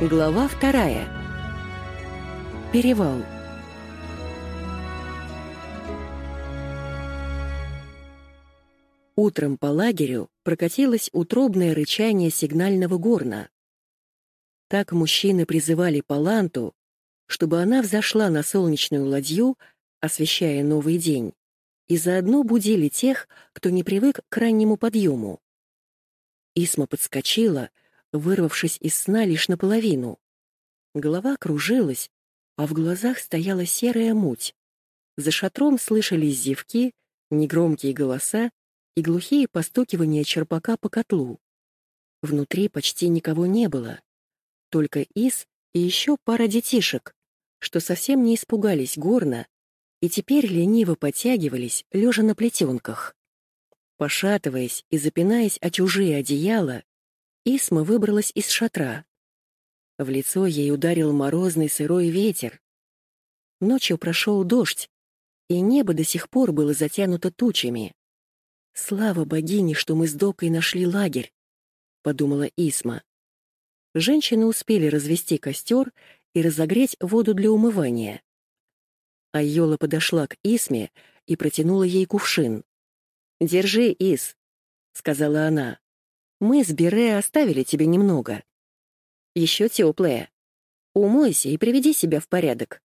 Глава вторая. Перевал. Утром по лагерю прокатилось утробное рычание сигнального горна. Так мужчины призывали Паланту, чтобы она взошла на солнечную ладью, освещая новый день, и заодно будили тех, кто не привык к раннему подъему. Исма подскочила, вырвавшись из сна лишь наполовину. Голова кружилась, а в глазах стояла серая муть. За шатром слышались зевки, негромкие голоса и глухие постукивания черпака по котлу. Внутри почти никого не было. Только Ис и еще пара детишек, что совсем не испугались горна и теперь лениво подтягивались, лежа на плетенках. Пошатываясь и запинаясь о чужие одеяла, Исма выбралась из шатра. В лицо ей ударил морозный сырой ветер. Ночью прошел дождь, и небо до сих пор было затянуто тучами. «Слава богине, что мы с Докой нашли лагерь», — подумала Исма. Женщины успели развести костер и разогреть воду для умывания. Айола подошла к Исме и протянула ей кувшин. «Держи, Ис», — сказала она. Мы с Бире оставили тебе немного. Еще теплое. Умойся и приведи себя в порядок.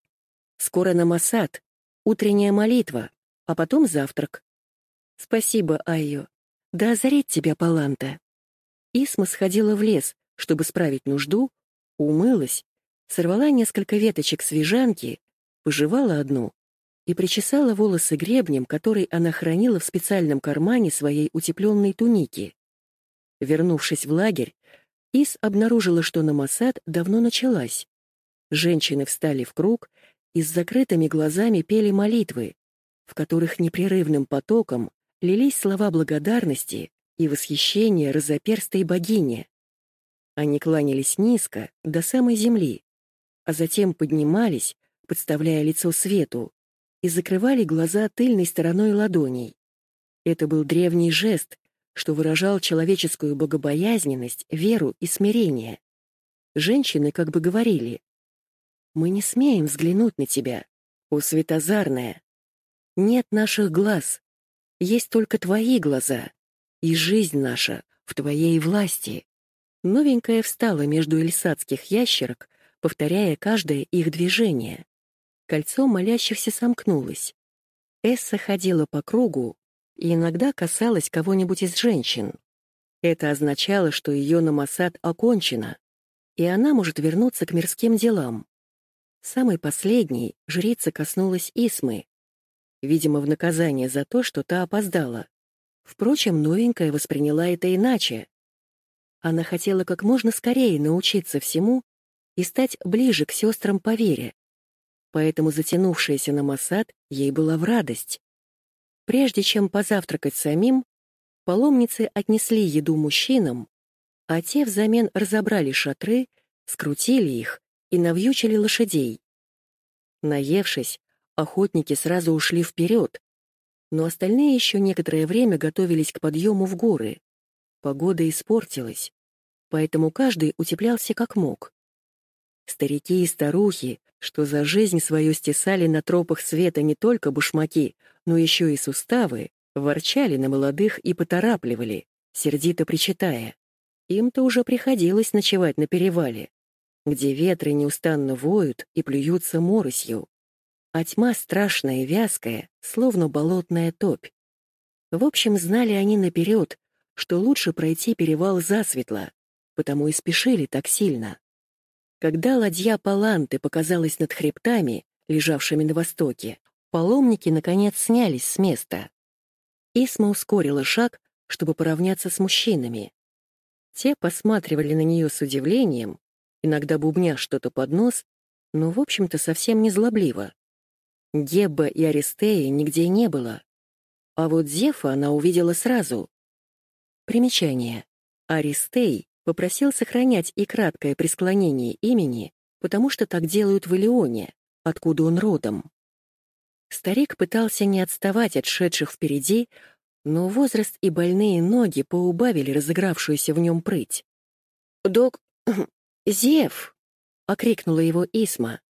Скоро намасад, утренняя молитва, а потом завтрак. Спасибо, Айо. Да озарит тебя Паланта. Исма сходила в лес, чтобы справить нужду, умылась, сорвала несколько веточек свежанки, пожевала одну и причесала волосы гребнем, который она хранила в специальном кармане своей утепленной туники. Вернувшись в лагерь, Ис обнаружила, что на Масад давно началась. Женщины встали в круг и с закрытыми глазами пели молитвы, в которых непрерывным потоком лились слова благодарности и восхищения разоперстой богине. Они кланялись низко, до самой земли, а затем поднимались, подставляя лицо свету, и закрывали глаза тыльной стороной ладоней. Это был древний жест, что выражал человеческую богобоязненность, веру и смирение. Женщины как бы говорили, «Мы не смеем взглянуть на тебя, о светозарная. Нет наших глаз, есть только твои глаза, и жизнь наша в твоей власти». Новенькая встала между эльсадских ящерок, повторяя каждое их движение. Кольцо молящихся сомкнулось. Эсса ходила по кругу, и иногда касалась кого-нибудь из женщин. Это означало, что ее намасад окончена, и она может вернуться к мирским делам. Самой последней жрица коснулась Исмы, видимо, в наказание за то, что та опоздала. Впрочем, новенькая восприняла это иначе. Она хотела как можно скорее научиться всему и стать ближе к сестрам по вере. Поэтому затянувшаяся намасад ей была в радость. Прежде чем позавтракать самим, паломницы отнесли еду мужчинам, а те взамен разобрали шатры, скрутили их и навьючили лошадей. Наевшись, охотники сразу ушли вперед, но остальные еще некоторое время готовились к подъему в горы. Погода испортилась, поэтому каждый утеплялся как мог. Старики и старухи, что за жизнь свою стесали на тропах света не только башмаки, но еще и суставы, ворчали на молодых и поторапливали, сердито причитая. Им-то уже приходилось ночевать на перевале, где ветры неустанно воют и плюются моросью, а тьма страшная и вязкая, словно болотная топь. В общем, знали они наперед, что лучше пройти перевал засветло, потому и спешили так сильно. Когда ладья Паланты показалась над хребтами, лежавшими на востоке, паломники, наконец, снялись с места. Исма ускорила шаг, чтобы поравняться с мужчинами. Те посматривали на нее с удивлением, иногда бубня что-то под нос, но, в общем-то, совсем не злобливо. Гебба и Аристеи нигде не было. А вот Зефа она увидела сразу. Примечание. Аристей попросил сохранять и краткое присклонение имени, потому что так делают в Илионе, откуда он родом. Старик пытался не отставать от шедших впереди, Но возраст и больные ноги поубавили разыгравшуюся в нем прыть. «Док... Зев!» — окрикнула его Исма.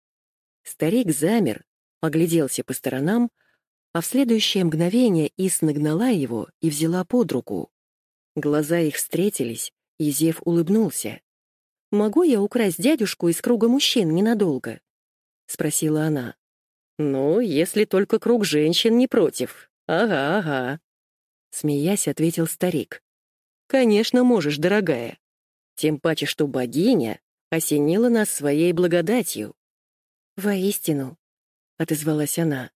Старик замер, огляделся по сторонам, а в следующее мгновение Ис нагнала его и взяла под руку. Глаза их встретились, и Зев улыбнулся. «Могу я украсть дядюшку из круга мужчин ненадолго?» — спросила она. «Ну, если только круг женщин не против. Ага, ага». Смеясь, ответил старик. «Конечно можешь, дорогая. Тем паче, что богиня осенила нас своей благодатью». «Воистину», — отозвалась она.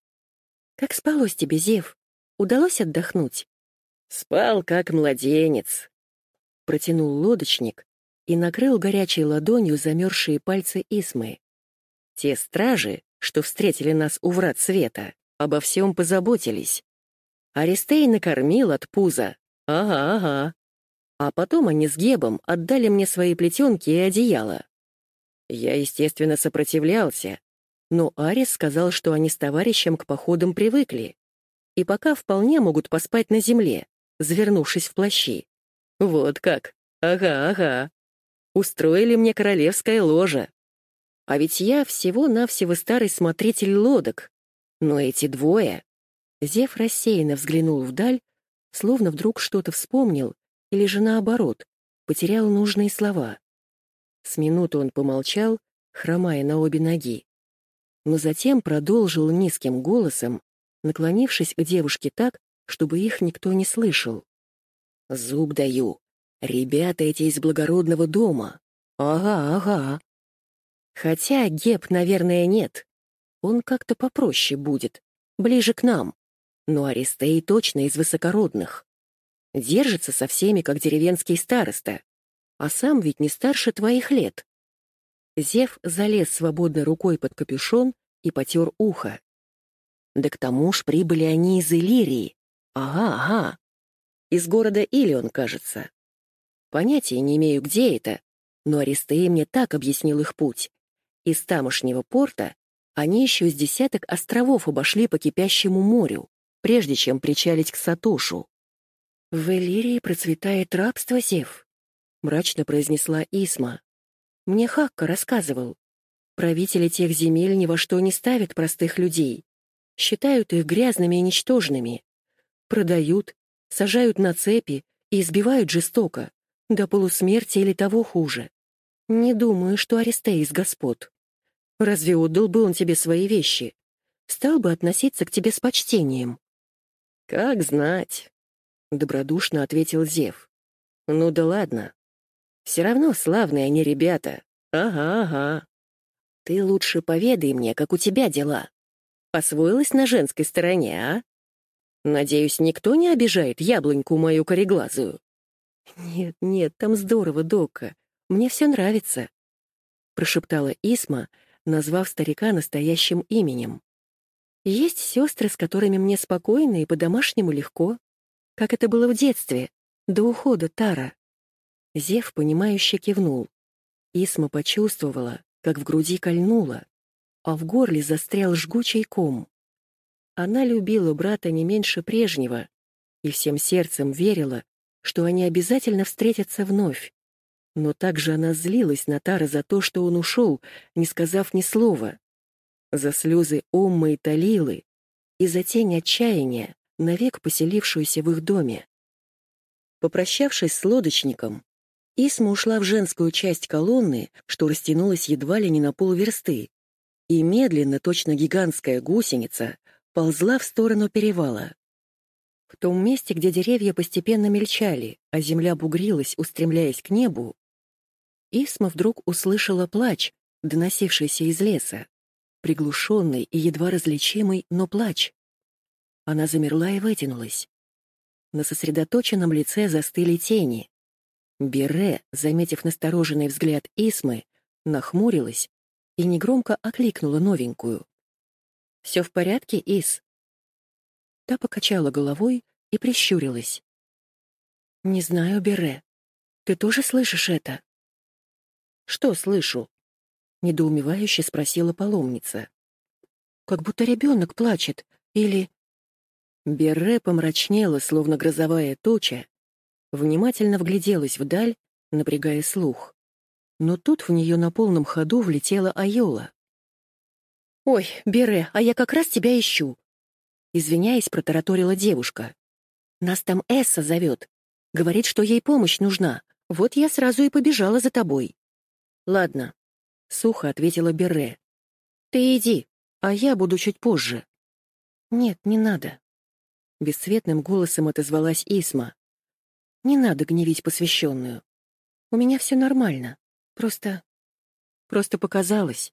«Как спалось тебе, Зев? Удалось отдохнуть?» «Спал, как младенец», — протянул лодочник и накрыл горячей ладонью замерзшие пальцы Исмы. Те стражи, что встретили нас у врат света, обо всем позаботились. Аристей накормил от пуза. Ага, ага. А потом они с Гебом отдали мне свои плетенки и одеяло. Я, естественно, сопротивлялся, но Арис сказал, что они с товарищем к походам привыкли и пока вполне могут поспать на земле, завернувшись в плащи. Вот как. Ага, ага. Устроили мне королевское ложе. А ведь я всего-навсего старый смотритель лодок. Но эти двое... Зев рассеянно взглянул вдаль, словно вдруг что-то вспомнил, или же наоборот, потерял нужные слова. С минуту он помолчал, хромая на обе ноги. Но затем продолжил низким голосом, наклонившись к девушке так, чтобы их никто не слышал. «Зуб даю. Ребята эти из благородного дома. Ага, ага. Хотя Геб, наверное, нет. Он как-то попроще будет, ближе к нам. Но Аристей точно из высокородных. Держится со всеми, как деревенский староста. А сам ведь не старше твоих лет. Зев залез свободной рукой под капюшон и потер ухо. Да к тому ж прибыли они из Иллирии. Ага, ага. Из города Илион, кажется. Понятия не имею, где это, но Аристей мне так объяснил их путь. Из тамошнего порта они еще с десяток островов обошли по кипящему морю, прежде чем причалить к Сатошу. «В Элирии процветает рабство, Зев», — мрачно произнесла Исма. «Мне Хакка рассказывал. Правители тех земель ни во что не ставят простых людей, считают их грязными и ничтожными, продают, сажают на цепи и избивают жестоко, до полусмерти или того хуже. Не думаю, что Аристей из господ. Разве отдал бы он тебе свои вещи? Стал бы относиться к тебе с почтением. Как знать, — добродушно ответил Зев. Ну да ладно. Все равно славные они ребята. Ага, ага. Ты лучше поведай мне, как у тебя дела. Освоилась на женской стороне, а? Надеюсь, никто не обижает яблоньку мою кореглазую?» «Нет, нет, там здорово, Дока. Мне все нравится», — прошептала Исма, назвав старика настоящим именем. «Есть сестры, с которыми мне спокойно и по-домашнему легко, как это было в детстве, до ухода Тара». Зев, понимающе кивнул. Исма почувствовала, как в груди кольнуло, а в горле застрял жгучий ком. Она любила брата не меньше прежнего и всем сердцем верила, что они обязательно встретятся вновь. Но также она злилась на Тара за то, что он ушел, не сказав ни слова. За слезы Оммы и Талилы и за тень отчаяния, навек поселившуюся в их доме. Попрощавшись с лодочником, Исма ушла в женскую часть колонны, что растянулась едва ли не на полверсты, и медленно, точно гигантская гусеница, ползла в сторону перевала. В том месте, где деревья постепенно мельчали, а земля бугрилась, устремляясь к небу, Исма вдруг услышала плач, доносившийся из леса, приглушенный и едва различимый, но плач. Она замерла и вытянулась. На сосредоточенном лице застыли тени. Бере, заметив настороженный взгляд Исмы, нахмурилась и негромко окликнула новенькую. «Все в порядке, Ис?» Та покачала головой и прищурилась. «Не знаю, Бере. Ты тоже слышишь это?» «Что слышу?» — недоумевающе спросила паломница. «Как будто ребенок плачет. Или...» Берре помрачнела, словно грозовая туча, внимательно вгляделась вдаль, напрягая слух. Но тут в нее на полном ходу влетела Айола. «Ой, Бере, а я как раз тебя ищу!» Извиняясь, протараторила девушка. «Нас там Эсса зовет. Говорит, что ей помощь нужна. Вот я сразу и побежала за тобой». «Ладно», — сухо ответила Бере. «Ты иди, а я буду чуть позже». «Нет, не надо», — бесцветным голосом отозвалась Исма. «Не надо гневить посвященную. У меня все нормально. Просто... просто показалось».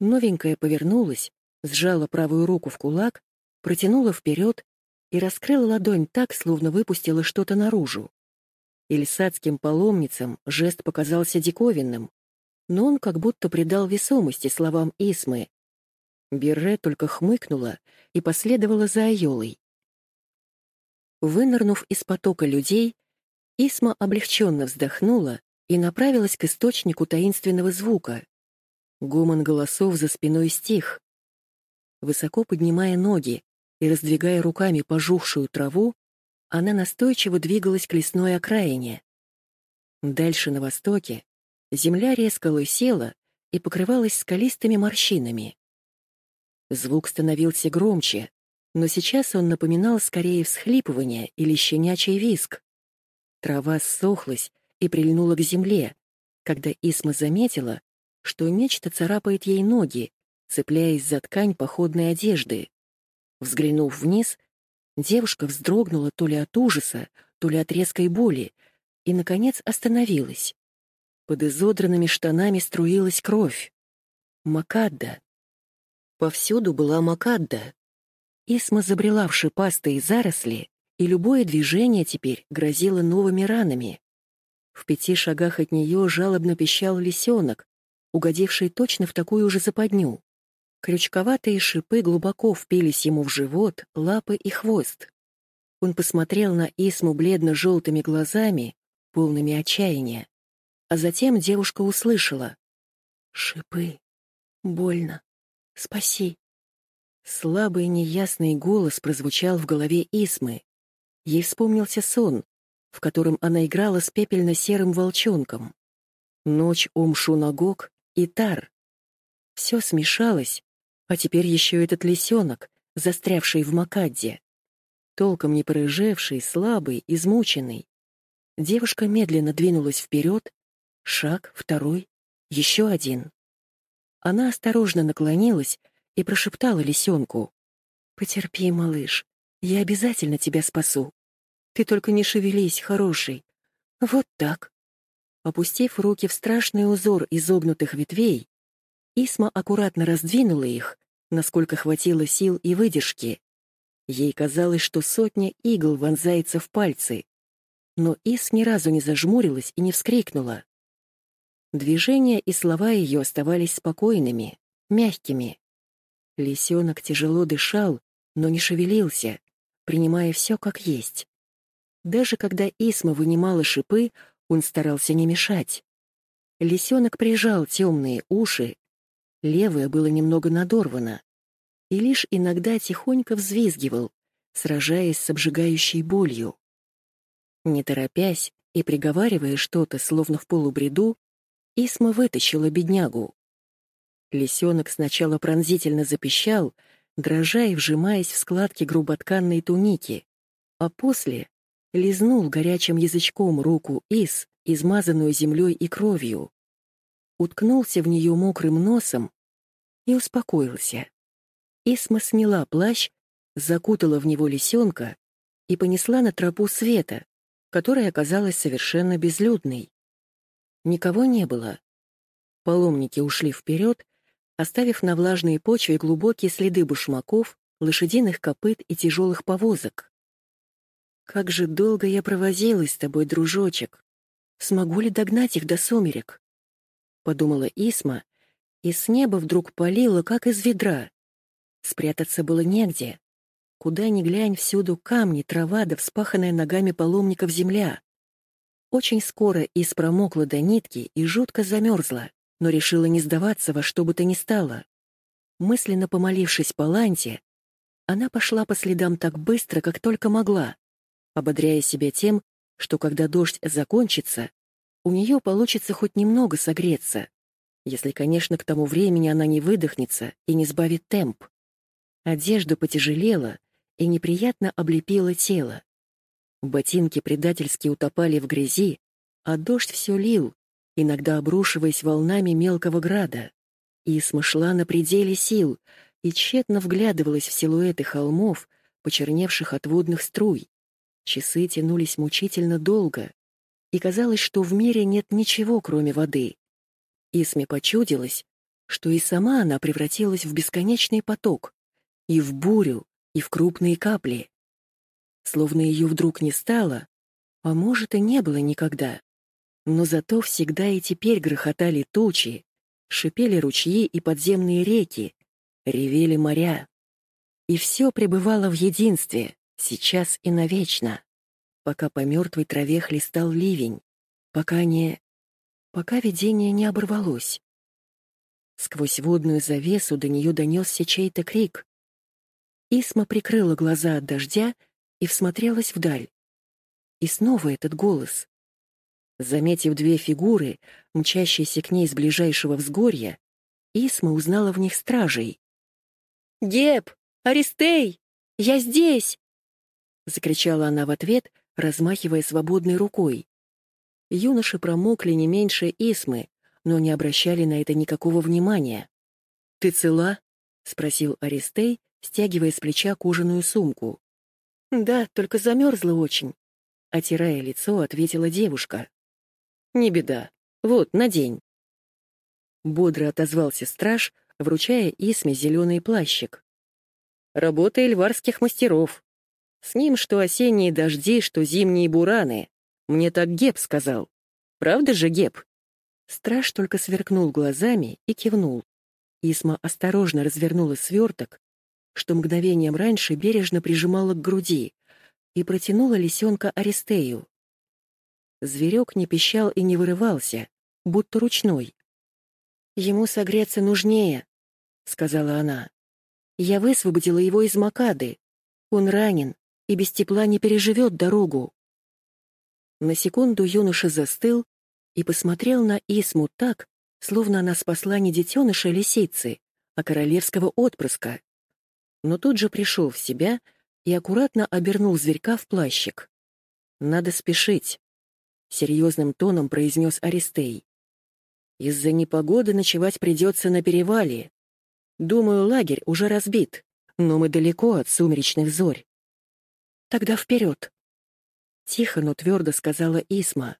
Новенькая повернулась, сжала правую руку в кулак, протянула вперед и раскрыла ладонь так, словно выпустила что-то наружу. Ильсадским паломницам жест показался диковинным, но он как будто придал весомости словам Исмы. Берре только хмыкнула и последовала за Айолой. Вынырнув из потока людей, Исма облегченно вздохнула и направилась к источнику таинственного звука, Гомон голосов за спиной стих. Высоко поднимая ноги и раздвигая руками пожухшую траву, она настойчиво двигалась к лесной окраине. Дальше на востоке земля резко лысела и покрывалась скалистыми морщинами. Звук становился громче, но сейчас он напоминал скорее всхлипывание или щенячий виск. Трава ссохлась и прильнула к земле, когда Исма заметила, что нечто царапает ей ноги, цепляясь за ткань походной одежды. Взглянув вниз, девушка вздрогнула то ли от ужаса, то ли от резкой боли, и, наконец, остановилась. Под изодранными штанами струилась кровь. Макадда. Повсюду была Макадда. Исма забрела в шипастые заросли, и любое движение теперь грозило новыми ранами. В пяти шагах от нее жалобно пищал лисенок, угодивший точно в такую же западню. Крючковатые шипы глубоко впились ему в живот, лапы и хвост. Он посмотрел на Исму бледно-желтыми глазами, полными отчаяния. А затем девушка услышала. «Шипы. Больно. Спаси». Слабый неясный голос прозвучал в голове Исмы. Ей вспомнился сон, в котором она играла с пепельно-серым волчонком. Ночь Омшунагог и Тар. Все смешалось, а теперь еще этот лисенок, застрявший в Макадде. Толком не порыжевший, слабый, измученный. Девушка медленно двинулась вперед, шаг, второй, еще один. Она осторожно наклонилась и прошептала лисенку. «Потерпи, малыш, я обязательно тебя спасу. Ты только не шевелись, хороший. Вот так». Опустив руки в страшный узор изогнутых ветвей, Исма аккуратно раздвинула их, насколько хватило сил и выдержки. Ей казалось, что сотня игл вонзается в пальцы. Но Ис ни разу не зажмурилась и не вскрикнула. Движения и слова ее оставались спокойными, мягкими. Лисенок тяжело дышал, но не шевелился, принимая все как есть. Даже когда Исма вынимала шипы, он старался не мешать. Лисенок прижал темные уши, левое было немного надорвано, и лишь иногда тихонько взвизгивал, сражаясь с обжигающей болью. Не торопясь и приговаривая что-то, словно в полубреду, Исма вытащила беднягу. Лисенок сначала пронзительно запищал, дрожа и вжимаясь в складки груботканной туники, а после лизнул горячим язычком руку Ис, измазанную землей и кровью, уткнулся в нее мокрым носом и успокоился. Исма сняла плащ, закутала в него лисенка и понесла на тропу света, которая оказалась совершенно безлюдной. Никого не было. Паломники ушли вперед, оставив на влажной почве глубокие следы башмаков, лошадиных копыт и тяжелых повозок. Как же долго я провозилась с тобой, дружочек. Смогу ли догнать их до сумерек? Подумала Исма, и с неба вдруг палило, как из ведра. Спрятаться было негде. Куда ни глянь, всюду камни, трава да вспаханная ногами паломников земля. Очень скоро Ис промокла до нитки и жутко замерзла, но решила не сдаваться во что бы то ни стало. Мысленно помолившись Паланте, Она пошла по следам так быстро, как только могла, ободряя себя тем, что когда дождь закончится, у нее получится хоть немного согреться, если, конечно, к тому времени она не выдохнется и не сбавит темп. Одежда потяжелела и неприятно облепила тело. Ботинки предательски утопали в грязи, а дождь все лил, иногда обрушиваясь волнами мелкого града. Исма шла на пределе сил и тщетно вглядывалась в силуэты холмов, почерневших от водных струй. Часы тянулись мучительно долго, и казалось, что в мире нет ничего, кроме воды. Исме почудилось, что и сама она превратилась в бесконечный поток, и в бурю, и в крупные капли. Словно ее вдруг не стало, а может и не было никогда. Но зато всегда и теперь грохотали тучи, шипели ручьи и подземные реки, ревели моря. И все пребывало в единстве, сейчас и навечно, пока по мертвой траве хлестал ливень, пока не пока видение не оборвалось. Сквозь водную завесу до нее донесся чей-то крик. Исма прикрыла глаза от дождя и всмотрелась вдаль. И снова этот голос. Заметив две фигуры, мчащиеся к ней с ближайшего взгорья, Исма узнала в них стражей. «Геб! Аристей! Я здесь!» — закричала она в ответ, размахивая свободной рукой. Юноши промокли не меньше Исмы, но не обращали на это никакого внимания. «Ты цела?» — спросил Аристей, стягивая с плеча кожаную сумку. «Да, только замерзла очень», — отирая лицо, ответила девушка. «Не беда. Вот, надень». Бодро отозвался страж, вручая Исме зеленый плащик. «Работа эльварских мастеров. С ним что осенние дожди, что зимние бураны. Мне так Геб сказал. Правда же, Геб?» Страж только сверкнул глазами и кивнул. Исма осторожно развернула сверток, что мгновением раньше бережно прижимала к груди, и протянула лисенка Аристею. Зверек не пищал и не вырывался, будто ручной. «Ему согреться нужнее», — сказала она. «Я высвободила его из Макады. Он ранен и без тепла не переживет дорогу». На секунду юноша застыл и посмотрел на Исму так, словно она спасла не детеныша лисицы, а королевского отпрыска. Но тут же пришел в себя и аккуратно обернул зверька в плащик. «Надо спешить», — серьезным тоном произнес Аристей. «Из-за непогоды ночевать придется на перевале. Думаю, лагерь уже разбит, но мы далеко от сумеречных зорь». «Тогда вперед», Тихо, но твердо сказала Исма.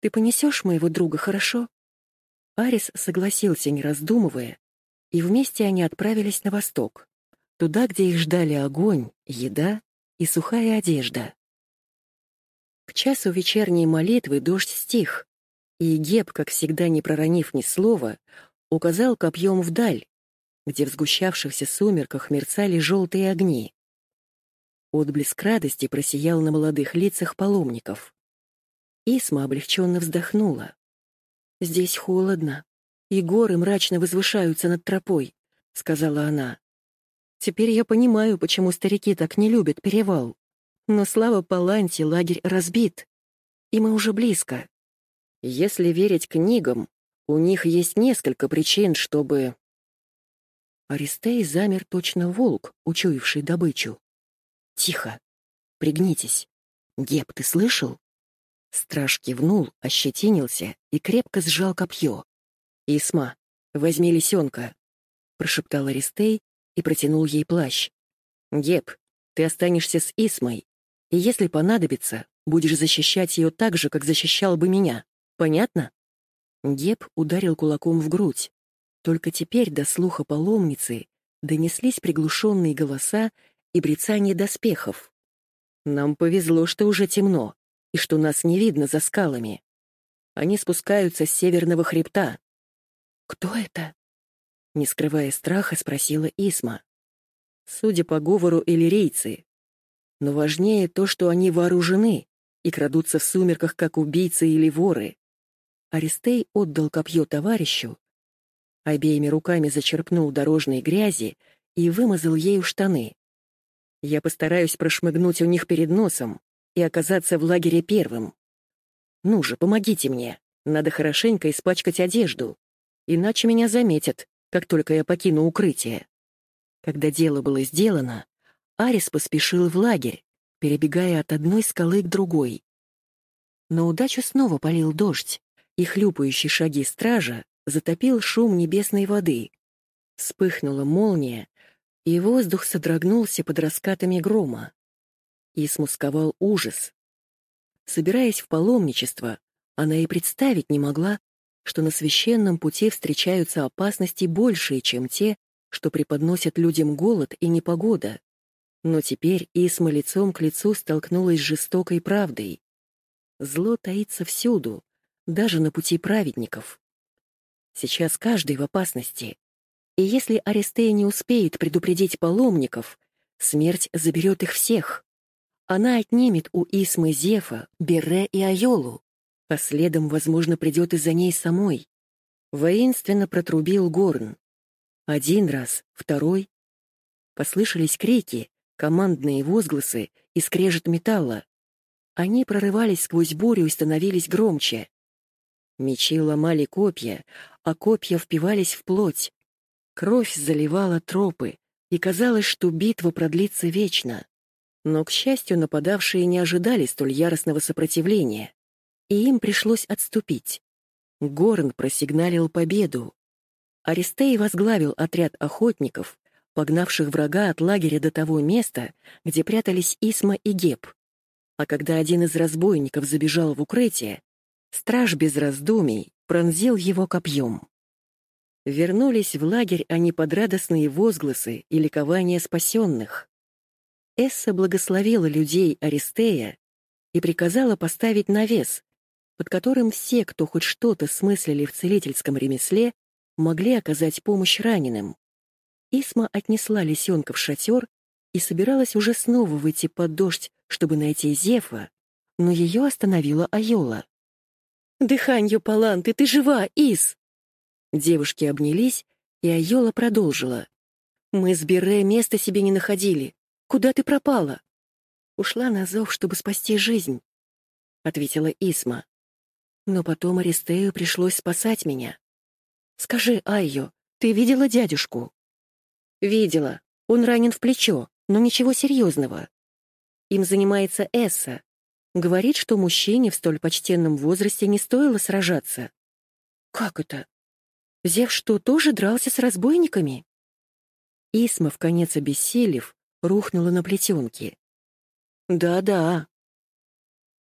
«Ты понесешь моего друга, хорошо?» Арис согласился, не раздумывая, и вместе они отправились на восток, туда, где их ждали огонь, еда и сухая одежда. К часу вечерней молитвы дождь стих, и Геб, как всегда не проронив ни слова, указал копьем вдаль, где в сгущавшихся сумерках мерцали желтые огни. Отблеск радости просиял на молодых лицах паломников. Исма облегченно вздохнула. «Здесь холодно, и горы мрачно возвышаются над тропой», — сказала она. «Теперь я понимаю, почему старики так не любят перевал. Но слава Паланте, лагерь разбит, и мы уже близко. Если верить книгам, у них есть несколько причин, чтобы...» Аристей замер точно волк, учуявший добычу. Тихо. Пригнитесь. Геб, ты слышал? Страж кивнул, ощетинился и крепко сжал копье. «Исма, возьми лисенка», — прошептал Аристей и протянул ей плащ. «Геб, ты останешься с Исмой, и если понадобится, будешь защищать ее так же, как защищал бы меня. Понятно?» Геб ударил кулаком в грудь. Только теперь до слуха паломницы донеслись приглушенные голоса и брецание доспехов. Нам повезло, что уже темно, и что нас не видно за скалами. Они спускаются с северного хребта. «Кто это?» Не скрывая страха, спросила Исма. Судя по говору, иллирийцы. Но важнее то, что они вооружены и крадутся в сумерках, как убийцы или воры. Аристей отдал копье товарищу, обеими руками зачерпнул дорожной грязи и вымазал ею штаны. Я постараюсь прошмыгнуть у них перед носом и оказаться в лагере первым. Ну же, помогите мне. Надо хорошенько испачкать одежду, иначе меня заметят, как только я покину укрытие. Когда дело было сделано, Арис поспешил в лагерь, перебегая от одной скалы к другой. На удачу снова полил дождь, и хлюпающие шаги стража затопил шум небесной воды. Вспыхнула молния, и воздух содрогнулся под раскатами грома. И смусковал ужас. Собираясь в паломничество, она и представить не могла, что на священном пути встречаются опасности большие, чем те, что преподносят людям голод и непогода. Но теперь Исма лицом к лицу столкнулась с жестокой правдой. Зло таится всюду, даже на пути праведников. Сейчас каждый в опасности. И если Аристея не успеет предупредить паломников, смерть заберет их всех. Она отнимет у Исмы Зефа, Бере и Айолу, а следом, возможно, придет из-за ней самой. Воинственно протрубил горн. Один раз, второй. Послышались крики, командные возгласы и скрежет металла. Они прорывались сквозь бурю и становились громче. Мечи ломали копья, а копья впивались в плоть. Кровь заливала тропы, и казалось, что битва продлится вечно. Но, к счастью, нападавшие не ожидали столь яростного сопротивления, и им пришлось отступить. Горн просигналил победу. Аристей возглавил отряд охотников, погнавших врага от лагеря до того места, где прятались Исма и Геб. А когда один из разбойников забежал в укрытие, страж без раздумий пронзил его копьем. Вернулись в лагерь они под радостные возгласы и ликование спасенных. Эсса благословила людей Аристея и приказала поставить навес, под которым все, кто хоть что-то смыслили в целительском ремесле, могли оказать помощь раненым. Исма отнесла лисенка в шатер и собиралась уже снова выйти под дождь, чтобы найти Зефа, но ее остановила Айола. «Дыханью, Паланты, ты жива, Ис!» Девушки обнялись, и Айола продолжила. «Мы с Берре места себе не находили. Куда ты пропала?» «Ушла на зов, чтобы спасти жизнь», — ответила Исма. «Но потом Аристею пришлось спасать меня. Скажи, Айо, ты видела дядюшку?» «Видела. Он ранен в плечо, но ничего серьезного. Им занимается Эсса. Говорит, что мужчине в столь почтенном возрасте не стоило сражаться». «Как это? Зев что, тоже дрался с разбойниками?» Исма, в конец обессилев, рухнула на плетенке. «Да-да».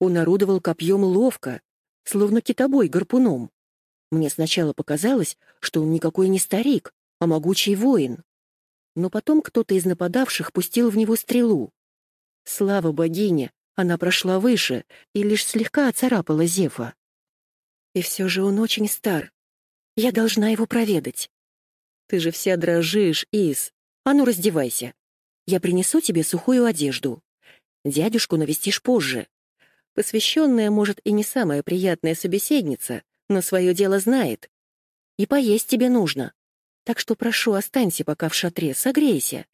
Он орудовал копьем ловко, словно китобой гарпуном. Мне сначала показалось, что он никакой не старик, а могучий воин. Но потом кто-то из нападавших пустил в него стрелу. Слава богине, она прошла выше и лишь слегка оцарапала Зефа. И все же он очень стар. Я должна его проведать. Ты же вся дрожишь, Ис. А ну, раздевайся. Я принесу тебе сухую одежду. Дядюшку навестишь позже. Посвященная, может, и не самая приятная собеседница, но свое дело знает. И поесть тебе нужно. Так что прошу, останься пока в шатре, согрейся.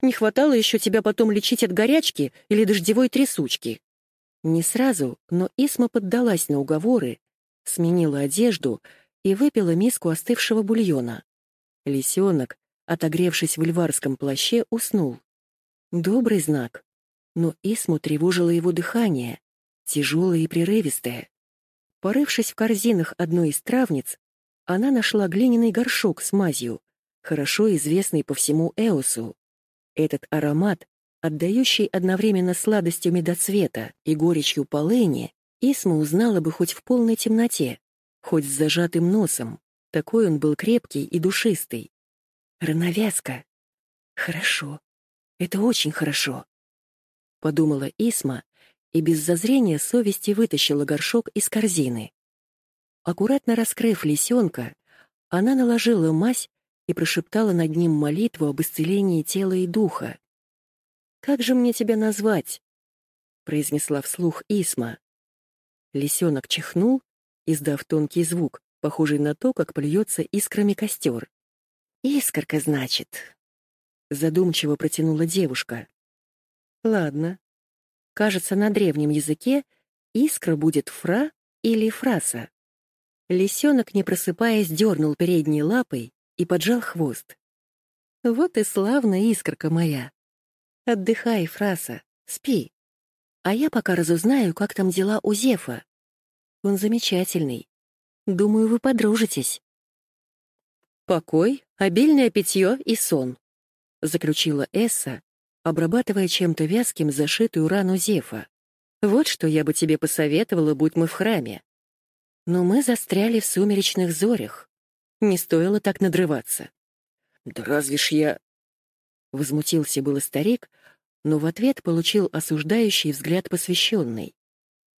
Не хватало еще тебя потом лечить от горячки или дождевой трясучки. Не сразу, но Исма поддалась на уговоры, сменила одежду и выпила миску остывшего бульона. Лисенок, отогревшись в льварском плаще, уснул. Добрый знак. Но Исму тревожило его дыхание, тяжелое и прерывистое. Порывшись в корзинах одной из травниц, она нашла глиняный горшок с мазью, хорошо известный по всему Эосу. Этот аромат, отдающий одновременно сладостью медоцвета и горечью полыни, Исма узнала бы хоть в полной темноте, хоть с зажатым носом. Такой он был крепкий и душистый. Рановязка. Хорошо. Это очень хорошо. Подумала Исма и без зазрения совести вытащила горшок из корзины. Аккуратно раскрыв лисенка, она наложила мазь и прошептала над ним молитву об исцелении тела и духа. «Как же мне тебя назвать?» — произнесла вслух Исма. Лисенок чихнул, издав тонкий звук, похожий на то, как плюется искрами костер. «Искорка, значит». задумчиво протянула девушка. Ладно. Кажется, на древнем языке искра будет фра или фраса. Лисенок, не просыпаясь, дернул передней лапой и поджал хвост. Вот и славная искорка моя. Отдыхай, фраса, спи. А я пока разузнаю, как там дела у Зефа. Он замечательный. Думаю, вы подружитесь. Покой, обильное питье и сон, заключила Эсса, обрабатывая чем-то вязким зашитую рану Зефа. Вот что я бы тебе посоветовала, будь мы в храме. Но мы застряли в сумеречных зорях. Не стоило так надрываться. Да разве ж я... Возмутился было старик, но в ответ получил осуждающий взгляд посвященный.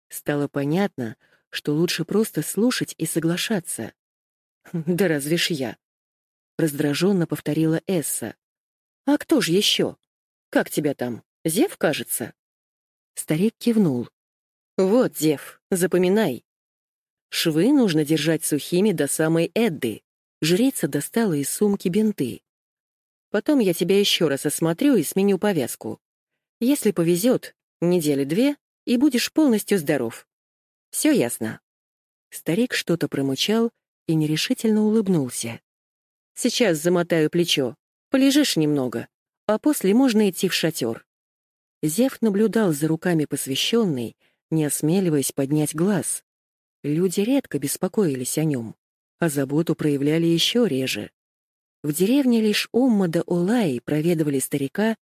Стало понятно, что лучше просто слушать и соглашаться. «Да разве ж я?» — раздраженно повторила Эсса. «А кто ж еще? Как тебя там? Зев, кажется?» Старик кивнул. «Вот, Зев, запоминай. Швы нужно держать сухими до самой Эдды». Жрица достала из сумки бинты. «Потом я тебя еще раз осмотрю и сменю повязку. Если повезет, недели две, и будешь полностью здоров. Все ясно». Старик что-то промычал и нерешительно улыбнулся. «Сейчас замотаю плечо. Полежишь немного, а после можно идти в шатер». Зев наблюдал за руками посвященной, не осмеливаясь поднять глаз. Люди редко беспокоились о нем, а заботу проявляли еще реже. В деревне лишь Умма да Улай проведывали старика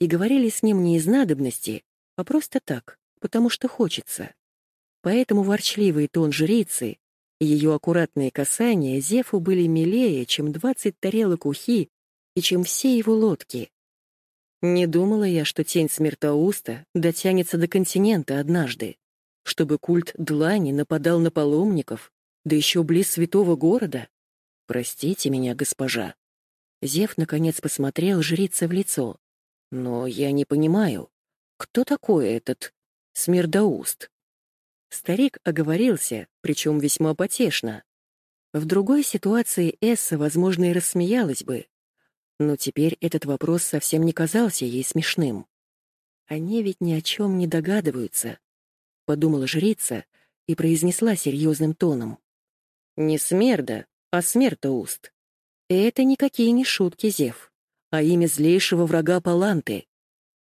и говорили с ним не из надобности, а просто так, потому что хочется. Поэтому ворчливый тон жрицы и ее аккуратные касания Зефу были милее, чем двадцать тарелок ухи и чем все его лодки. Не думала я, что тень Смертоуста дотянется до континента однажды, чтобы культ Длани нападал на паломников, да еще близ святого города. Простите меня, госпожа. Зев наконец посмотрел жрице в лицо. Но я не понимаю, кто такой этот Смердоуст? Старик оговорился, причем весьма потешно. В другой ситуации Эсса, возможно, и рассмеялась бы, но теперь этот вопрос совсем не казался ей смешным. Они ведь ни о чем не догадываются, — подумала жрица и произнесла серьезным тоном. Не смерда, а смертоуст. Это никакие не шутки, Зев, а имя злейшего врага Паланты.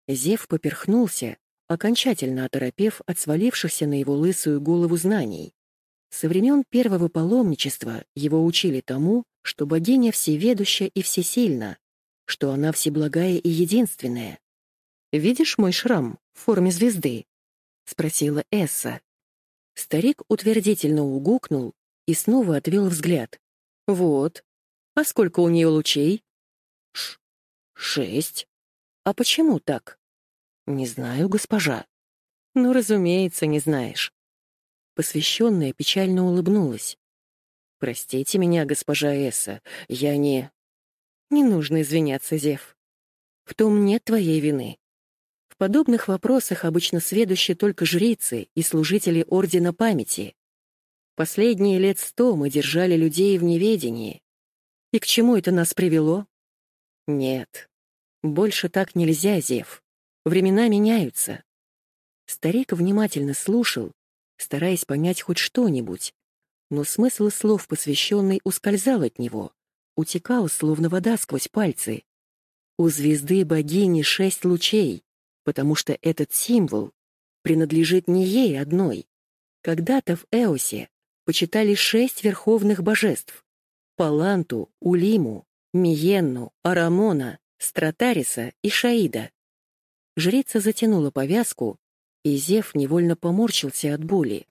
Зев поперхнулся, окончательно оторопев от свалившихся на его лысую голову знаний. Со времен первого паломничества его учили тому, что богиня всеведуща и всесильна, что она всеблагая и единственная. «Видишь мой шрам в форме звезды?» — спросила Эсса. Старик утвердительно угукнул и снова отвел взгляд. «Вот. А сколько у нее лучей?» Ш «Шесть. А почему так?» «Не знаю, госпожа». «Ну, разумеется, не знаешь». Посвященная печально улыбнулась. «Простите меня, госпожа Эсса, я не...» Не нужно извиняться, Зев. В том нет твоей вины. В подобных вопросах обычно сведущи только жрицы и служители Ордена Памяти. Последние лет сто мы держали людей в неведении. И к чему это нас привело? Нет. Больше так нельзя, Зев. Времена меняются. Старик внимательно слушал, стараясь понять хоть что-нибудь, но смысл слов посвященный ускользал от него утекал, словно вода сквозь пальцы. У звезды богини шесть лучей, потому что этот символ принадлежит не ей одной. Когда-то в Эосе почитали шесть верховных божеств — Паланту, Улиму, Миенну, Арамона, Стратариса и Шаида. Жрица затянула повязку, и Зев невольно поморщился от боли.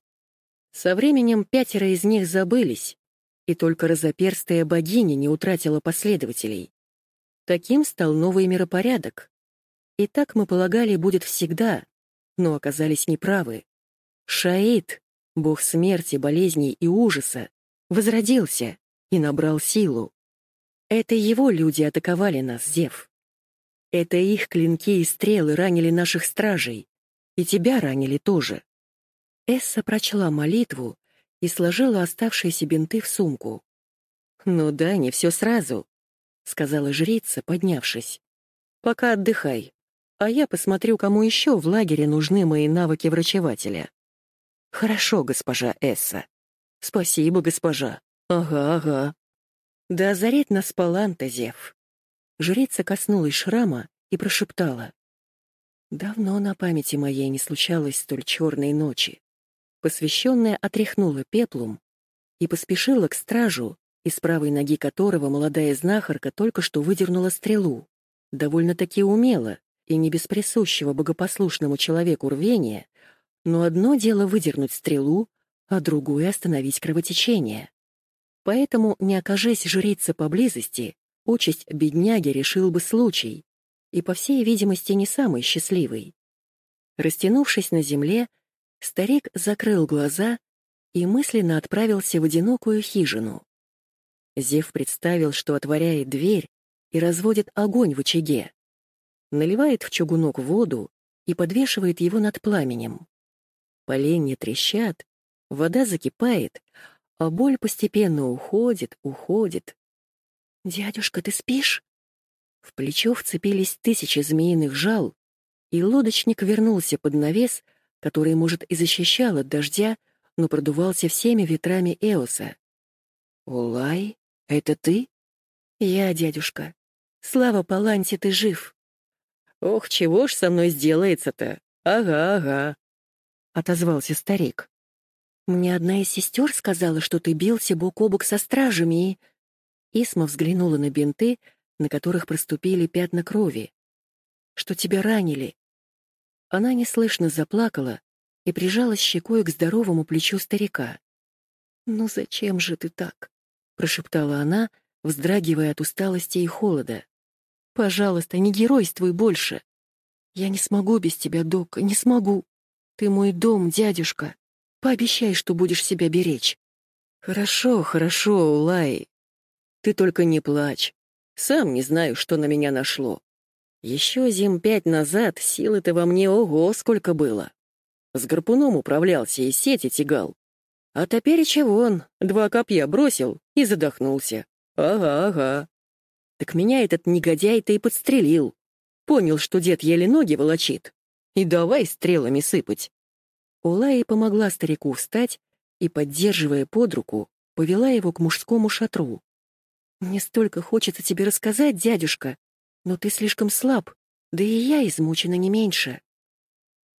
Со временем пятеро из них забылись, и только разоперстая богиня не утратила последователей. Таким стал новый миропорядок. И так мы полагали, будет всегда, но оказались неправы. Шаид, бог смерти, болезней и ужаса, возродился и набрал силу. Это его люди атаковали нас, Зев. Это их клинки и стрелы ранили наших стражей, и тебя ранили тоже. Эсса прочла молитву, и сложила оставшиеся бинты в сумку. «Ну да, не все сразу», — сказала жрица, поднявшись. Пока отдыхай, а я посмотрю, кому еще в лагере нужны мои навыки врачевателя. Хорошо, госпожа Эсса. Спасибо, госпожа. Ага, ага. Да озарит нас Паланта, Зев. Жрица коснулась шрама и прошептала. Давно на памяти моей не случалось столь черной ночи. Посвященная отряхнула пеплум и поспешила к стражу, из правой ноги которого молодая знахарка только что выдернула стрелу. Довольно-таки умело и не без присущего богопослушному человеку рвения, но одно дело выдернуть стрелу, а другое — остановить кровотечение. Поэтому, не окажись жрица поблизости, участь бедняги решил бы случай, и, по всей видимости, не самый счастливый. Растянувшись на земле, старик закрыл глаза и мысленно отправился в одинокую хижину. Зев представил, что отворяет дверь и разводит огонь в очаге, наливает в чугунок воду и подвешивает его над пламенем. Поленья трещат, вода закипает, а боль постепенно уходит, уходит. «Дядюшка, ты спишь?» В плечо вцепились тысячи змеиных жал, и лодочник вернулся под навес, который, может, и защищал от дождя, но продувался всеми ветрами Эоса. «Улай, это ты?» «Я, дядюшка. Слава Паланте, ты жив!» «Ох, чего ж со мной сделается-то? Ага, ага», — отозвался старик. «Мне одна из сестер сказала, что ты бился бок о бок со стражами и...» Исма взглянула на бинты, на которых проступили пятна крови. «Что тебя ранили?» Она неслышно заплакала и прижалась щекой к здоровому плечу старика. «Ну зачем же ты так?» — прошептала она, вздрагивая от усталости и холода. «Пожалуйста, не геройствуй больше. Я не смогу без тебя, док, не смогу. Ты мой дом, дядюшка. Пообещай, что будешь себя беречь». «Хорошо, хорошо, Улай. Ты только не плачь. Сам не знаю, что на меня нашло. Еще зим пять назад силы-то во мне ого сколько было. С гарпуном управлялся и сети тягал. А теперь вон, два копья бросил и задохнулся. Ага, ага. Так меня этот негодяй-то и подстрелил. Понял, что дед еле ноги волочит. И давай стрелами сыпать. Улая помогла старику встать и, поддерживая под руку, повела его к мужскому шатру. «Мне столько хочется тебе рассказать, дядюшка, но ты слишком слаб, да и я измучена не меньше».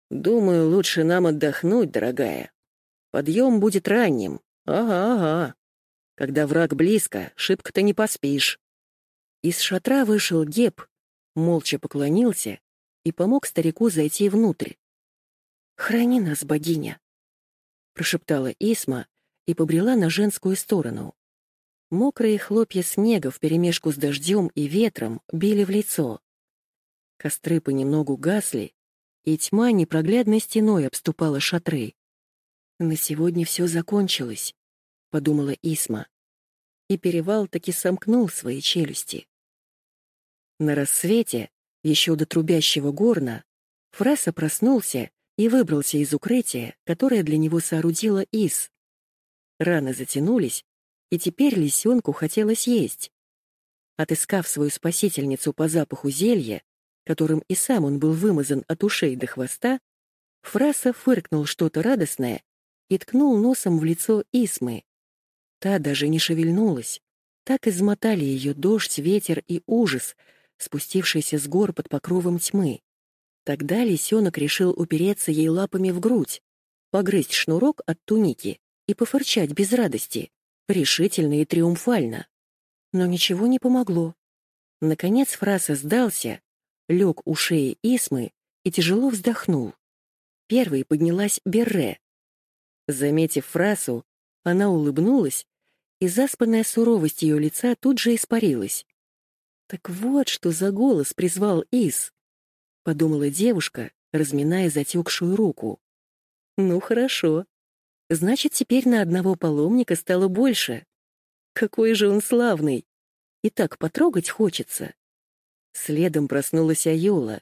«Думаю, лучше нам отдохнуть, дорогая. Подъем будет ранним. Ага, ага. Когда враг близко, шибко-то не поспишь». Из шатра вышел Геб, молча поклонился и помог старику зайти внутрь. «Храни нас, богиня!» — прошептала Исма и побрела на женскую сторону. Мокрые хлопья снега вперемешку с дождем и ветром били в лицо. Костры понемногу гасли, и тьма непроглядной стеной обступала шатры. «На сегодня все закончилось», — подумала Исма. И перевал таки сомкнул свои челюсти. На рассвете, еще до трубящего горна, Фраса проснулся и выбрался из укрытия, которое для него соорудила Ис. Раны затянулись, и теперь лисенку хотелось есть. Отыскав свою спасительницу по запаху зелья, которым и сам он был вымазан от ушей до хвоста, Фраса фыркнул что-то радостное и ткнул носом в лицо Исмы. Та даже не шевельнулась. Так измотали ее дождь, ветер и ужас, спустившийся с гор под покровом тьмы. Тогда лисенок решил упереться ей лапами в грудь, погрызть шнурок от туники и пофырчать без радости решительно и триумфально. Но ничего не помогло. Наконец Фраса сдался, лег у шеи Исмы и тяжело вздохнул. Первой поднялась Берре. Заметив Фрасу, она улыбнулась, и заспанная суровость ее лица тут же испарилась. «Так вот, что за голос призвал Ис», — подумала девушка, разминая затекшую руку. «Ну, хорошо. Значит, теперь на одного паломника стало больше. Какой же он славный! И так потрогать хочется. Следом проснулась Айола.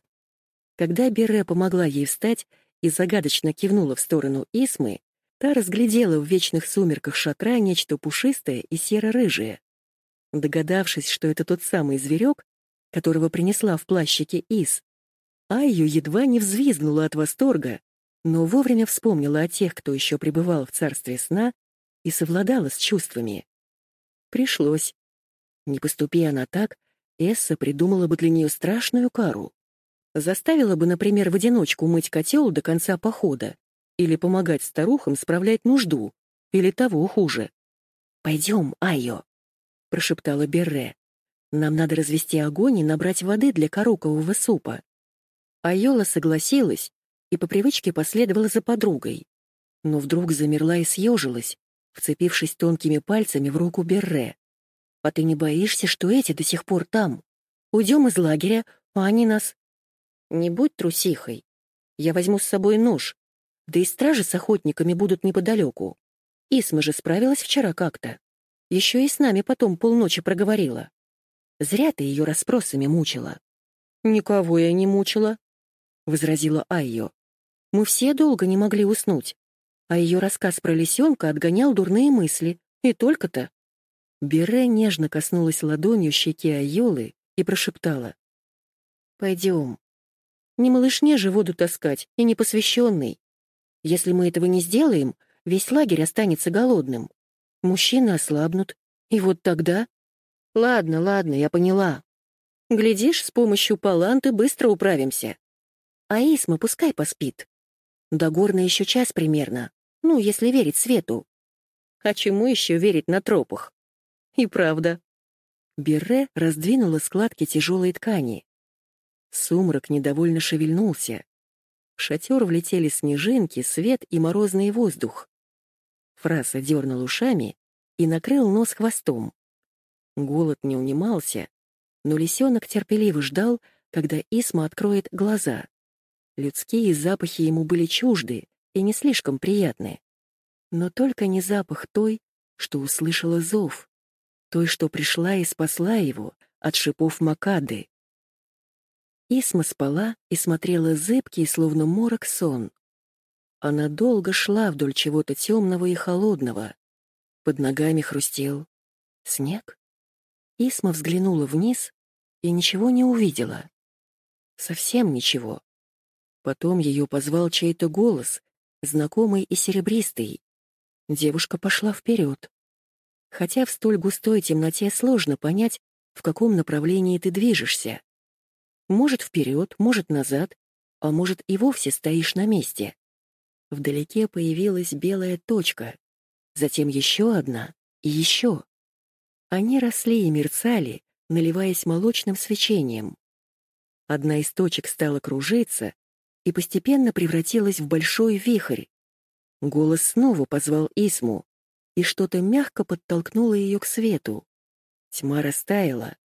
Когда Бере помогла ей встать и загадочно кивнула в сторону Исмы, та разглядела в вечных сумерках шатра нечто пушистое и серо-рыжее. Догадавшись, что это тот самый зверек, которого принесла в плащике Ис. Айю едва не взвизгнула от восторга, но вовремя вспомнила о тех, кто еще пребывал в царстве сна, и совладала с чувствами. Пришлось. Не поступи она так, Эсса придумала бы для нее страшную кару. Заставила бы, например, в одиночку мыть котел до конца похода или помогать старухам справлять нужду, или того хуже. «Пойдем, Айо», — прошептала Берре. «Нам надо развести огонь и набрать воды для корокового супа». Айола согласилась и по привычке последовала за подругой. Но вдруг замерла и съежилась, вцепившись тонкими пальцами в руку Берре. «А ты не боишься, что эти до сих пор там? Уйдем из лагеря, а они нас...» «Не будь трусихой. Я возьму с собой нож. Да и стражи с охотниками будут неподалеку. Исма же справилась вчера как-то. Еще и с нами потом полночи проговорила. Зря ты ее расспросами мучила». «Никого я не мучила», — возразила Айо. «Мы все долго не могли уснуть, а ее рассказ про лисенка отгонял дурные мысли, и только-то». Бере нежно коснулась ладонью щеки Айолы и прошептала. «Пойдем. Не малышне же воду таскать, и не посвященный. Если мы этого не сделаем, весь лагерь останется голодным. Мужчины ослабнут, и вот тогда... Ладно, ладно, я поняла. Глядишь, с помощью паланты быстро управимся. А Исма пускай поспит. До горна еще час примерно. Ну, если верить Свету. А чему еще верить на тропах? И правда. Берре раздвинула складки тяжелой ткани. Сумрак недовольно шевельнулся. В шатер влетели снежинки, свет и морозный воздух. Фраса дернул ушами и накрыл нос хвостом. Голод не унимался, но лисенок терпеливо ждал, когда Исма откроет глаза. Людские запахи ему были чужды и не слишком приятны. Но только не запах той, что услышала зов, той, что пришла и спасла его от шипов Макады. Исма спала и смотрела зыбкий, словно морок, сон. Она долго шла вдоль чего-то темного и холодного. Под ногами хрустел снег. Исма взглянула вниз и ничего не увидела. Совсем ничего. Потом ее позвал чей-то голос, знакомый и серебристый. Девушка пошла вперед. Хотя в столь густой темноте сложно понять, в каком направлении ты движешься. Может, вперед, может, назад, а может, и вовсе стоишь на месте. Вдалеке появилась белая точка, затем еще одна и еще. Они росли и мерцали, наливаясь молочным свечением. Одна из точек стала кружиться, и постепенно превратилась в большой вихрь. Голос снова позвал Исму, и что-то мягко подтолкнуло ее к свету. Тьма растаяла.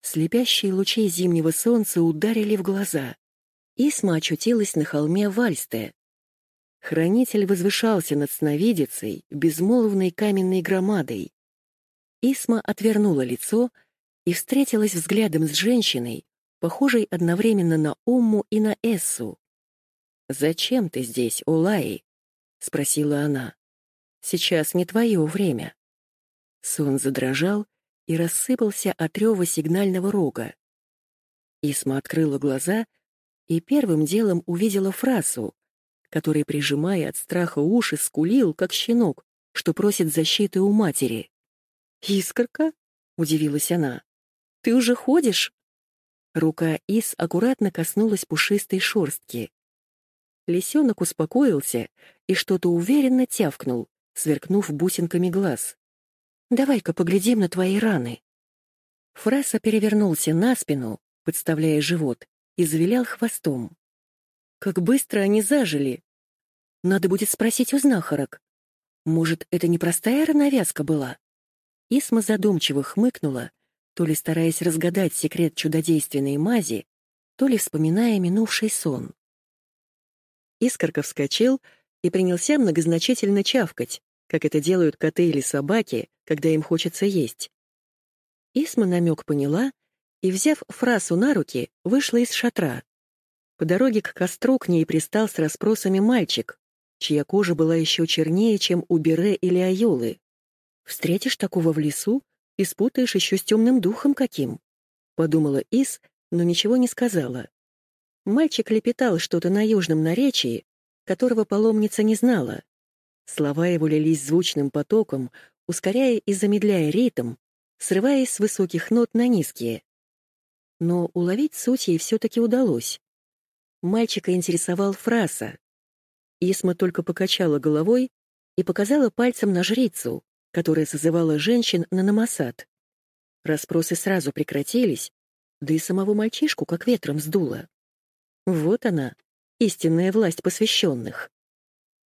Слепящие лучи зимнего солнца ударили в глаза. Исма очутилась на холме Вальсте. Хранитель возвышался над сновидицей, безмолвной каменной громадой. Исма отвернула лицо и встретилась взглядом с женщиной, похожей одновременно на Умму и на Эссу. «Зачем ты здесь, Улай?» — спросила она. «Сейчас не твое время». Сон задрожал и рассыпался от рева сигнального рога. Исма открыла глаза и первым делом увидела фразу, который, прижимая от страха уши, скулил, как щенок, что просит защиты у матери. «Искорка?» — удивилась она. «Ты уже ходишь?» Рука Ис аккуратно коснулась пушистой шорстки. Лисенок успокоился и что-то уверенно тявкнул, сверкнув бусинками глаз. «Давай-ка поглядим на твои раны». Фраса перевернулся на спину, подставляя живот, и завилял хвостом. «Как быстро они зажили! Надо будет спросить у знахарок. Может, это не простая рановязка была?» Исма задумчиво хмыкнула, то ли стараясь разгадать секрет чудодейственной мази, то ли вспоминая минувший сон. Искорка вскочил и принялся многозначительно чавкать, как это делают коты или собаки, когда им хочется есть. Исма намек поняла и, взяв фрасу на руки, вышла из шатра. По дороге к костру к ней пристал с расспросами мальчик, чья кожа была еще чернее, чем у Бере или Айолы. Встретишь такого в лесу и спутаешь еще с темным духом каким. — подумала Ис, но ничего не сказала. Мальчик лепетал что-то на южном наречии, которого паломница не знала. Слова его лились звучным потоком, ускоряя и замедляя ритм, срываясь с высоких нот на низкие. Но уловить суть ей все-таки удалось. Мальчика интересовал фраса. Исма только покачала головой и показала пальцем на жрицу, которая созывала женщин на намасад. Распросы сразу прекратились, да и самого мальчишку как ветром сдуло. Вот она, истинная власть посвященных.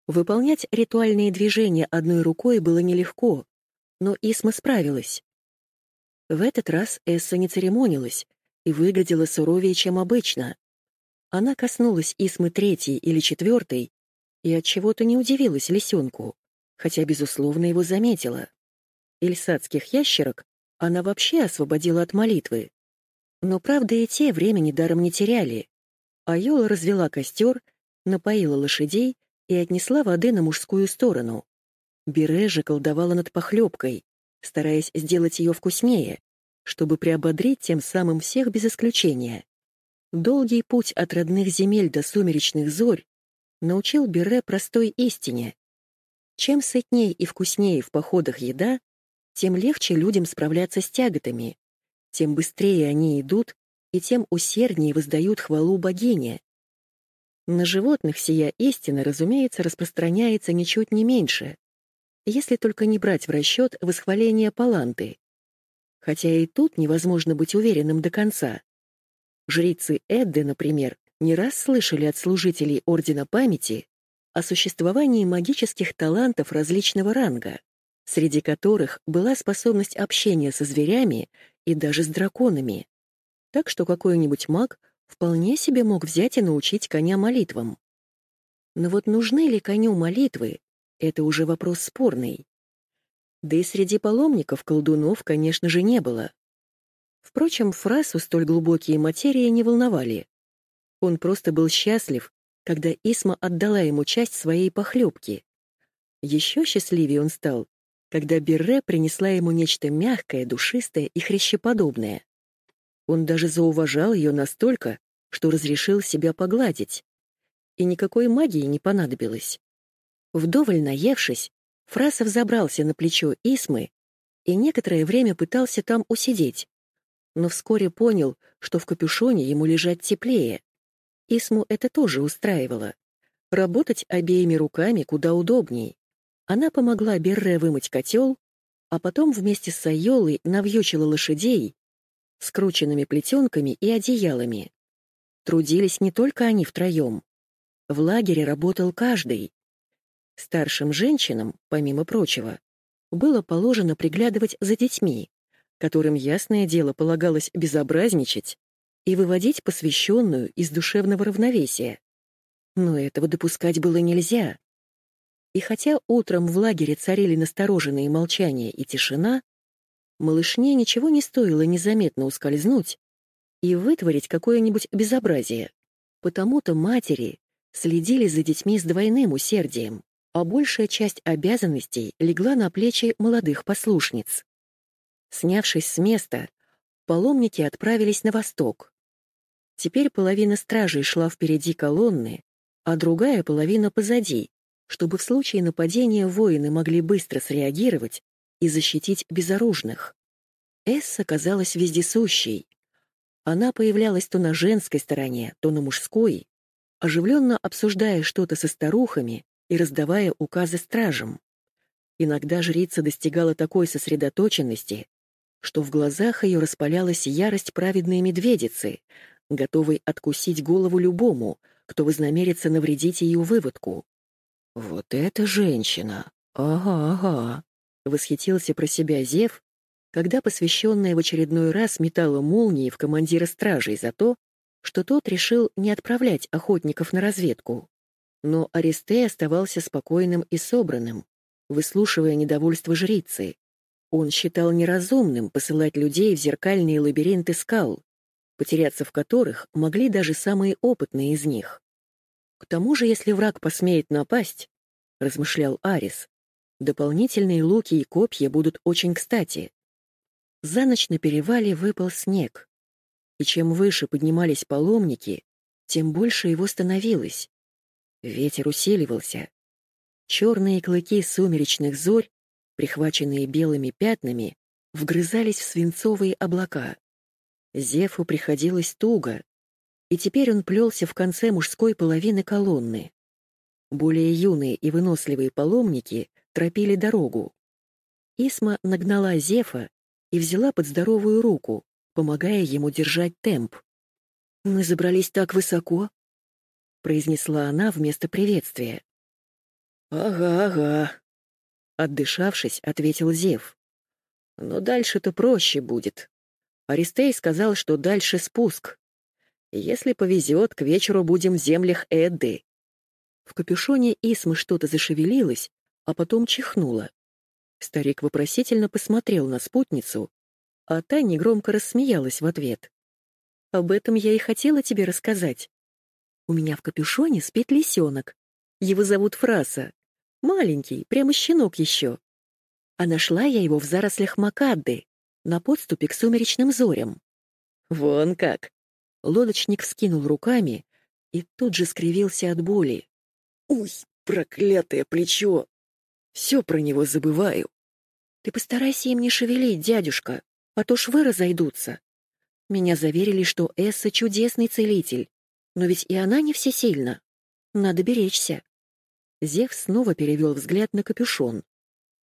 Выполнять ритуальные движения одной рукой было нелегко, но Исма справилась. В этот раз Эсса не церемонилась и выглядела суровее, чем обычно. Она коснулась Исмы третьей или четвертой и от чего то не удивилась лисенку, хотя, безусловно, его заметила. Ильсадских ящерок она вообще освободила от молитвы. Но, правда, и те времени даром не теряли. Айола развела костер, напоила лошадей и отнесла воды на мужскую сторону. Бире же колдовала над похлебкой, стараясь сделать ее вкуснее, чтобы приободрить тем самым всех без исключения. Долгий путь от родных земель до сумеречных зорь научил Бире простой истине. Чем сытнее и вкуснее в походах еда, тем легче людям справляться с тяготами, тем быстрее они идут и тем усерднее воздают хвалу богине. На животных сия истина, разумеется, распространяется ничуть не меньше, если только не брать в расчет восхваление Паланты. Хотя и тут невозможно быть уверенным до конца. Жрицы Эдды, например, не раз слышали от служителей Ордена Памяти о существовании магических талантов различного ранга, среди которых была способность общения со зверями и даже с драконами. Так что какой-нибудь маг вполне себе мог взять и научить коня молитвам. Но вот нужны ли коню молитвы, это уже вопрос спорный. Да и среди паломников колдунов, конечно же, не было. Впрочем, фразу столь глубокие материи не волновали. Он просто был счастлив, когда Исма отдала ему часть своей похлебки. Еще счастливее он стал, когда Берре принесла ему нечто мягкое, душистое и хрящеподобное. Он даже зауважал ее настолько, что разрешил себя погладить. И никакой магии не понадобилось. Вдоволь наевшись, Фрасов забрался на плечо Исмы и некоторое время пытался там усидеть, но вскоре понял, что в капюшоне ему лежать теплее. Исму это тоже устраивало. Работать обеими руками куда удобней. Она помогла Берре вымыть котел, а потом вместе с Сайолой навьючила лошадей скрученными плетенками и одеялами. Трудились не только они втроем. В лагере работал каждый. Старшим женщинам, помимо прочего, было положено приглядывать за детьми, которым, ясное дело, полагалось безобразничать и выводить посвященную из душевного равновесия. Но этого допускать было нельзя. И хотя утром в лагере царили настороженные молчание и тишина, малышне ничего не стоило незаметно ускользнуть и вытворить какое-нибудь безобразие. Потому-то матери следили за детьми с двойным усердием а большая часть обязанностей легла на плечи молодых послушниц. Снявшись с места, паломники отправились на восток. Теперь половина стражей шла впереди колонны, а другая половина позади, чтобы в случае нападения воины могли быстро среагировать и защитить безоружных. Эсса казалась вездесущей. Она появлялась то на женской стороне, то на мужской, оживленно обсуждая что-то со старухами и раздавая указы стражам. Иногда жрица достигала такой сосредоточенности, что в глазах ее распалялась ярость праведной медведицы, готовой откусить голову любому, кто вознамерится навредить ее выводку. «Вот эта женщина! Ага, ага!» — восхитился про себя Зев, когда посвященная в очередной раз метала молнии в командира стражей за то, что тот решил не отправлять охотников на разведку. Но Аристей оставался спокойным и собранным, выслушивая недовольство жрицы. Он считал неразумным посылать людей в зеркальные лабиринты скал, потеряться в которых могли даже самые опытные из них. К тому же, если враг посмеет напасть, размышлял Арис, дополнительные луки и копья будут очень кстати. За ночь на перевале выпал снег, и чем выше поднимались паломники, тем больше его становилось. Ветер усиливался. Черные клыки сумеречных зорь, прихваченные белыми пятнами, вгрызались в свинцовые облака. Зефу приходилось туго, и теперь он плелся в конце мужской половины колонны. Более юные и выносливые паломники тропили дорогу. Исма нагнала Зефа и взяла под здоровую руку, помогая ему держать темп. «Мы забрались так высоко», — произнесла она вместо приветствия. «Ага, ага», — отдышавшись, ответил Зев. «Но дальше-то проще будет. Аристей сказал, что дальше спуск. Если повезет, к вечеру будем в землях Эдды». В капюшоне Исмы что-то зашевелилось, а потом чихнула. Старик вопросительно посмотрел на спутницу, а та негромко рассмеялась в ответ. «Об этом я и хотела тебе рассказать. У меня в капюшоне спит лисенок. Его зовут Фраса. Маленький, прямо щенок еще. А нашла я его в зарослях Макадды, на подступе к сумеречным зорям. Вон как. Лодочник вскинул руками и тут же скривился от боли. Уй, проклятое плечо! Все про него забываю. Ты постарайся им не шевелить, дядюшка, а то швы разойдутся. Меня заверили, что Эсса чудесный целитель, но ведь и она не всесильна. Надо беречься. Зев снова перевел взгляд на капюшон.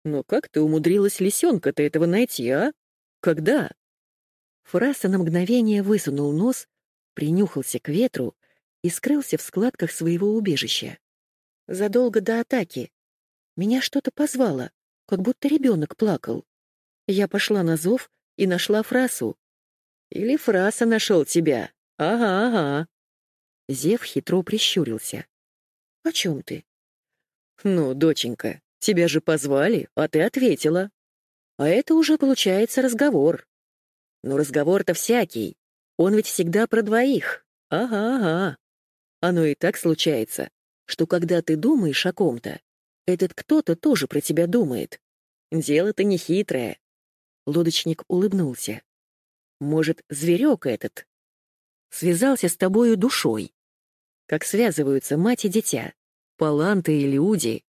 «Но как ты умудрилась лисенка-то этого найти, а? Когда?» Фраса на мгновение высунул нос, принюхался к ветру и скрылся в складках своего убежища. Задолго до атаки. Меня что-то позвало, как будто ребенок плакал. Я пошла на зов и нашла Фрасу. «Или Фраса нашел тебя. Ага, ага». Зев хитро прищурился. «О чем ты?» «Ну, доченька, тебя же позвали, а ты ответила. А это уже получается разговор. Ну, разговор-то всякий. Он ведь всегда про двоих. Ага, ага. Оно и так случается, что когда ты думаешь о ком-то, этот кто-то тоже про тебя думает. Дело-то не хитрое. Лодочник улыбнулся. Может, зверек этот связался с тобою душой? Как связываются мать и дитя? Паланты и люди,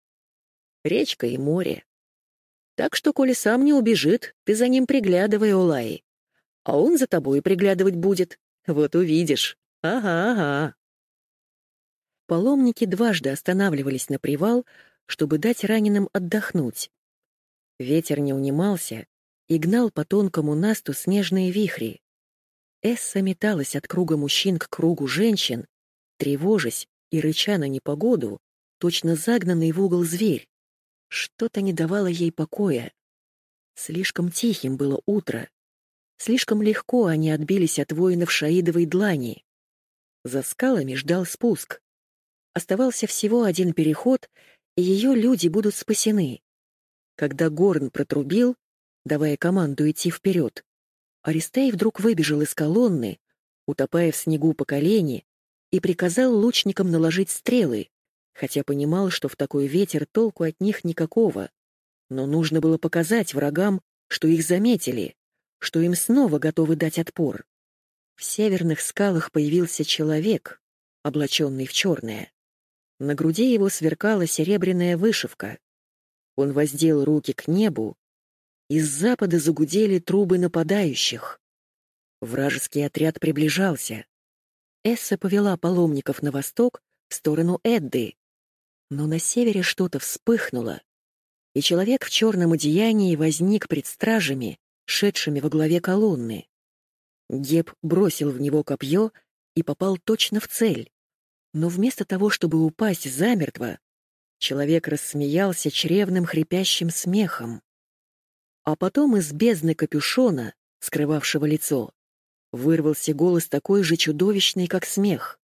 речка и море. Так что, коли сам не убежит, ты за ним приглядывай, Улай. А он за тобой приглядывать будет. Вот увидишь. Ага, ага. Паломники дважды останавливались на привал, чтобы дать раненым отдохнуть. Ветер не унимался и гнал по тонкому насту снежные вихри. Эсса металась от круга мужчин к кругу женщин, тревожась и рыча на непогоду, точно загнанный в угол зверь. Что-то не давало ей покоя. Слишком тихим было утро. Слишком легко они отбились от воинов Шаидовой длани. За скалами ждал спуск. Оставался всего один переход, ее люди будут спасены. Когда Горн протрубил, давая команду идти вперед, Аристей вдруг выбежал из колонны, утопая в снегу по колени, и приказал лучникам наложить стрелы, хотя понимал, что в такой ветер толку от них никакого. Но нужно было показать врагам, что их заметили, что им снова готовы дать отпор. В северных скалах появился человек, облаченный в черное. На груди его сверкала серебряная вышивка. Он воздел руки к небу, из запада загудели трубы нападающих. Вражеский отряд приближался. Эсса повела паломников на восток, в сторону Эдды, но на севере что-то вспыхнуло, и человек в черном одеянии возник пред стражами, шедшими во главе колонны. Геб бросил в него копье и попал точно в цель. Но вместо того, чтобы упасть замертво, человек рассмеялся чревным хрипящим смехом. А потом из бездны капюшона, скрывавшего лицо, вырвался голос такой же чудовищный, как смех.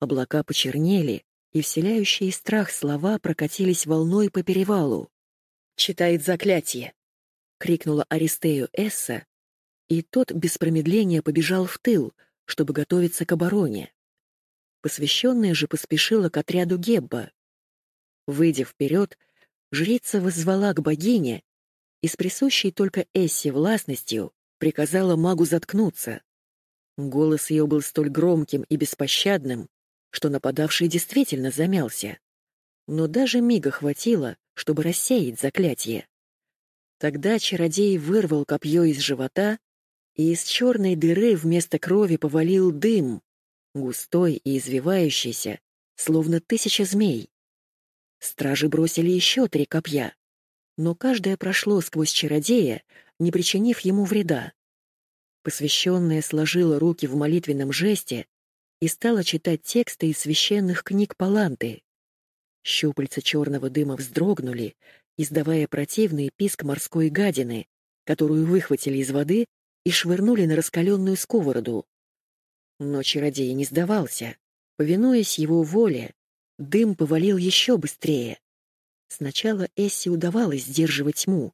Облака почернели, и вселяющие страх слова прокатились волной по перевалу. «Читает заклятие!» — крикнула Аристею Эсса, и тот без промедления побежал в тыл, чтобы готовиться к обороне. Посвященная же поспешила к отряду Гебба. Выйдя вперед, жрица воззвала к богине и с присущей только Эссе властностью приказала магу заткнуться. Голос ее был столь громким и беспощадным, что нападавший действительно замялся. Но даже мига хватило, чтобы рассеять заклятие. Тогда чародей вырвал копье из живота, и из черной дыры вместо крови повалил дым, густой и извивающийся, словно тысяча змей. Стражи бросили еще три копья, но каждое прошло сквозь чародея, не причинив ему вреда. Посвященная сложила руки в молитвенном жесте и стала читать тексты из священных книг Паланты. Щупальца черного дыма вздрогнули, издавая противный писк морской гадины, которую выхватили из воды и швырнули на раскаленную сковороду. Но чародей не сдавался. Повинуясь его воле, дым повалил еще быстрее. Сначала Эсси удавалось сдерживать тьму,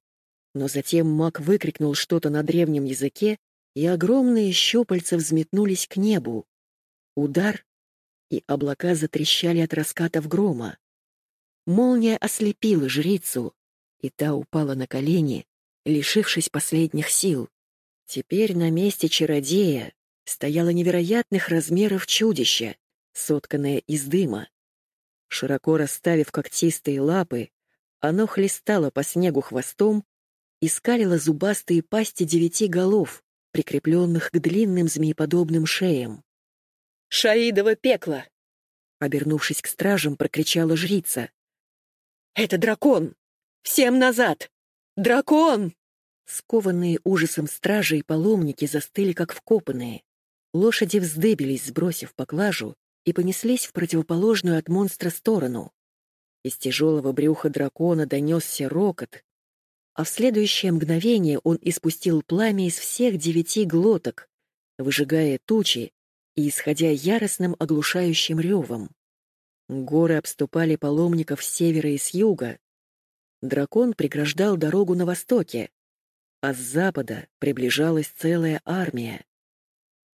но затем маг выкрикнул что-то на древнем языке, и огромные щупальца взметнулись к небу. Удар, и облака затрещали от раскатов грома. Молния ослепила жрицу, и та упала на колени, лишившись последних сил. Теперь на месте чародея стояло невероятных размеров чудище, сотканное из дыма. Широко расставив когтистые лапы, оно хлестало по снегу хвостом и скалило зубастые пасти девяти голов, прикрепленных к длинным змееподобным шеям. «Шаидово пекло!» Обернувшись к стражам, прокричала жрица. «Это дракон! Всем назад! Дракон!» Скованные ужасом стражи и паломники застыли, как вкопанные. Лошади вздыбились, сбросив поклажу, и понеслись в противоположную от монстра сторону. Из тяжелого брюха дракона донесся рокот, а в следующее мгновение он испустил пламя из всех девяти глоток, выжигая тучи и исходя яростным оглушающим ревом. Горы обступали паломников с севера и с юга. Дракон преграждал дорогу на востоке, а с запада приближалась целая армия.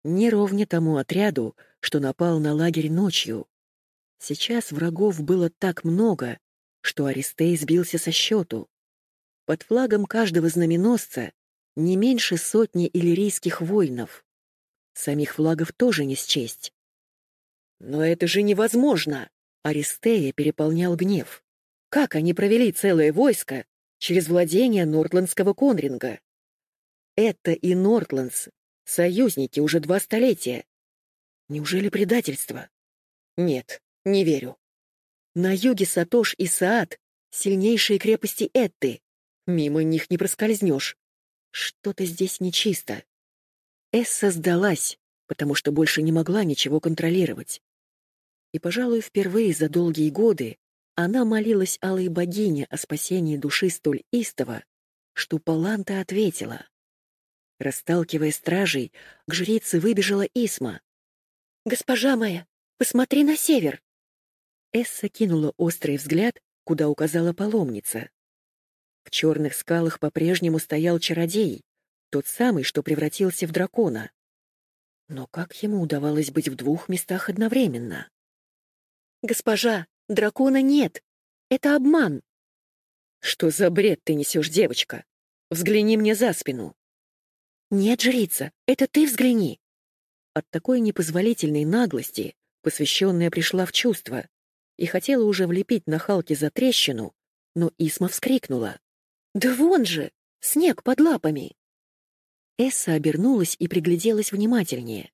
Не ровня тому отряду, что напал на лагерь ночью. Сейчас врагов было так много, что Аристей сбился со счету. Под флагом каждого знаменосца не меньше сотни иллирийских воинов. Самих флагов тоже не счесть. «Но это же невозможно!» Аристея переполнял гнев. «Как они провели целое войско через владение Нортландского конринга?» «Это и Нортландс, союзники уже два столетия. Неужели предательство? Нет, не верю. На юге Сатош и Саат — сильнейшие крепости Этты. Мимо них не проскользнешь. Что-то здесь нечисто. Эсса сдалась, потому что больше не могла ничего контролировать. И, пожалуй, впервые за долгие годы она молилась алой богине о спасении души столь истово, что Паланта ответила. Расталкивая стражей, к жрице выбежала Исма. «Госпожа моя, посмотри на север!» Эсса кинула острый взгляд, куда указала паломница. В черных скалах по-прежнему стоял чародей, тот самый, что превратился в дракона. Но как ему удавалось быть в двух местах одновременно? «Госпожа, дракона нет! Это обман!» «Что за бред ты несешь, девочка? Взгляни мне за спину!» «Нет, жрица, это ты взгляни!» От такой непозволительной наглости посвященная пришла в чувство и хотела уже влепить на Халке за трещину, но Исма вскрикнула. «Да вон же! Снег под лапами!» Эсса обернулась и пригляделась внимательнее.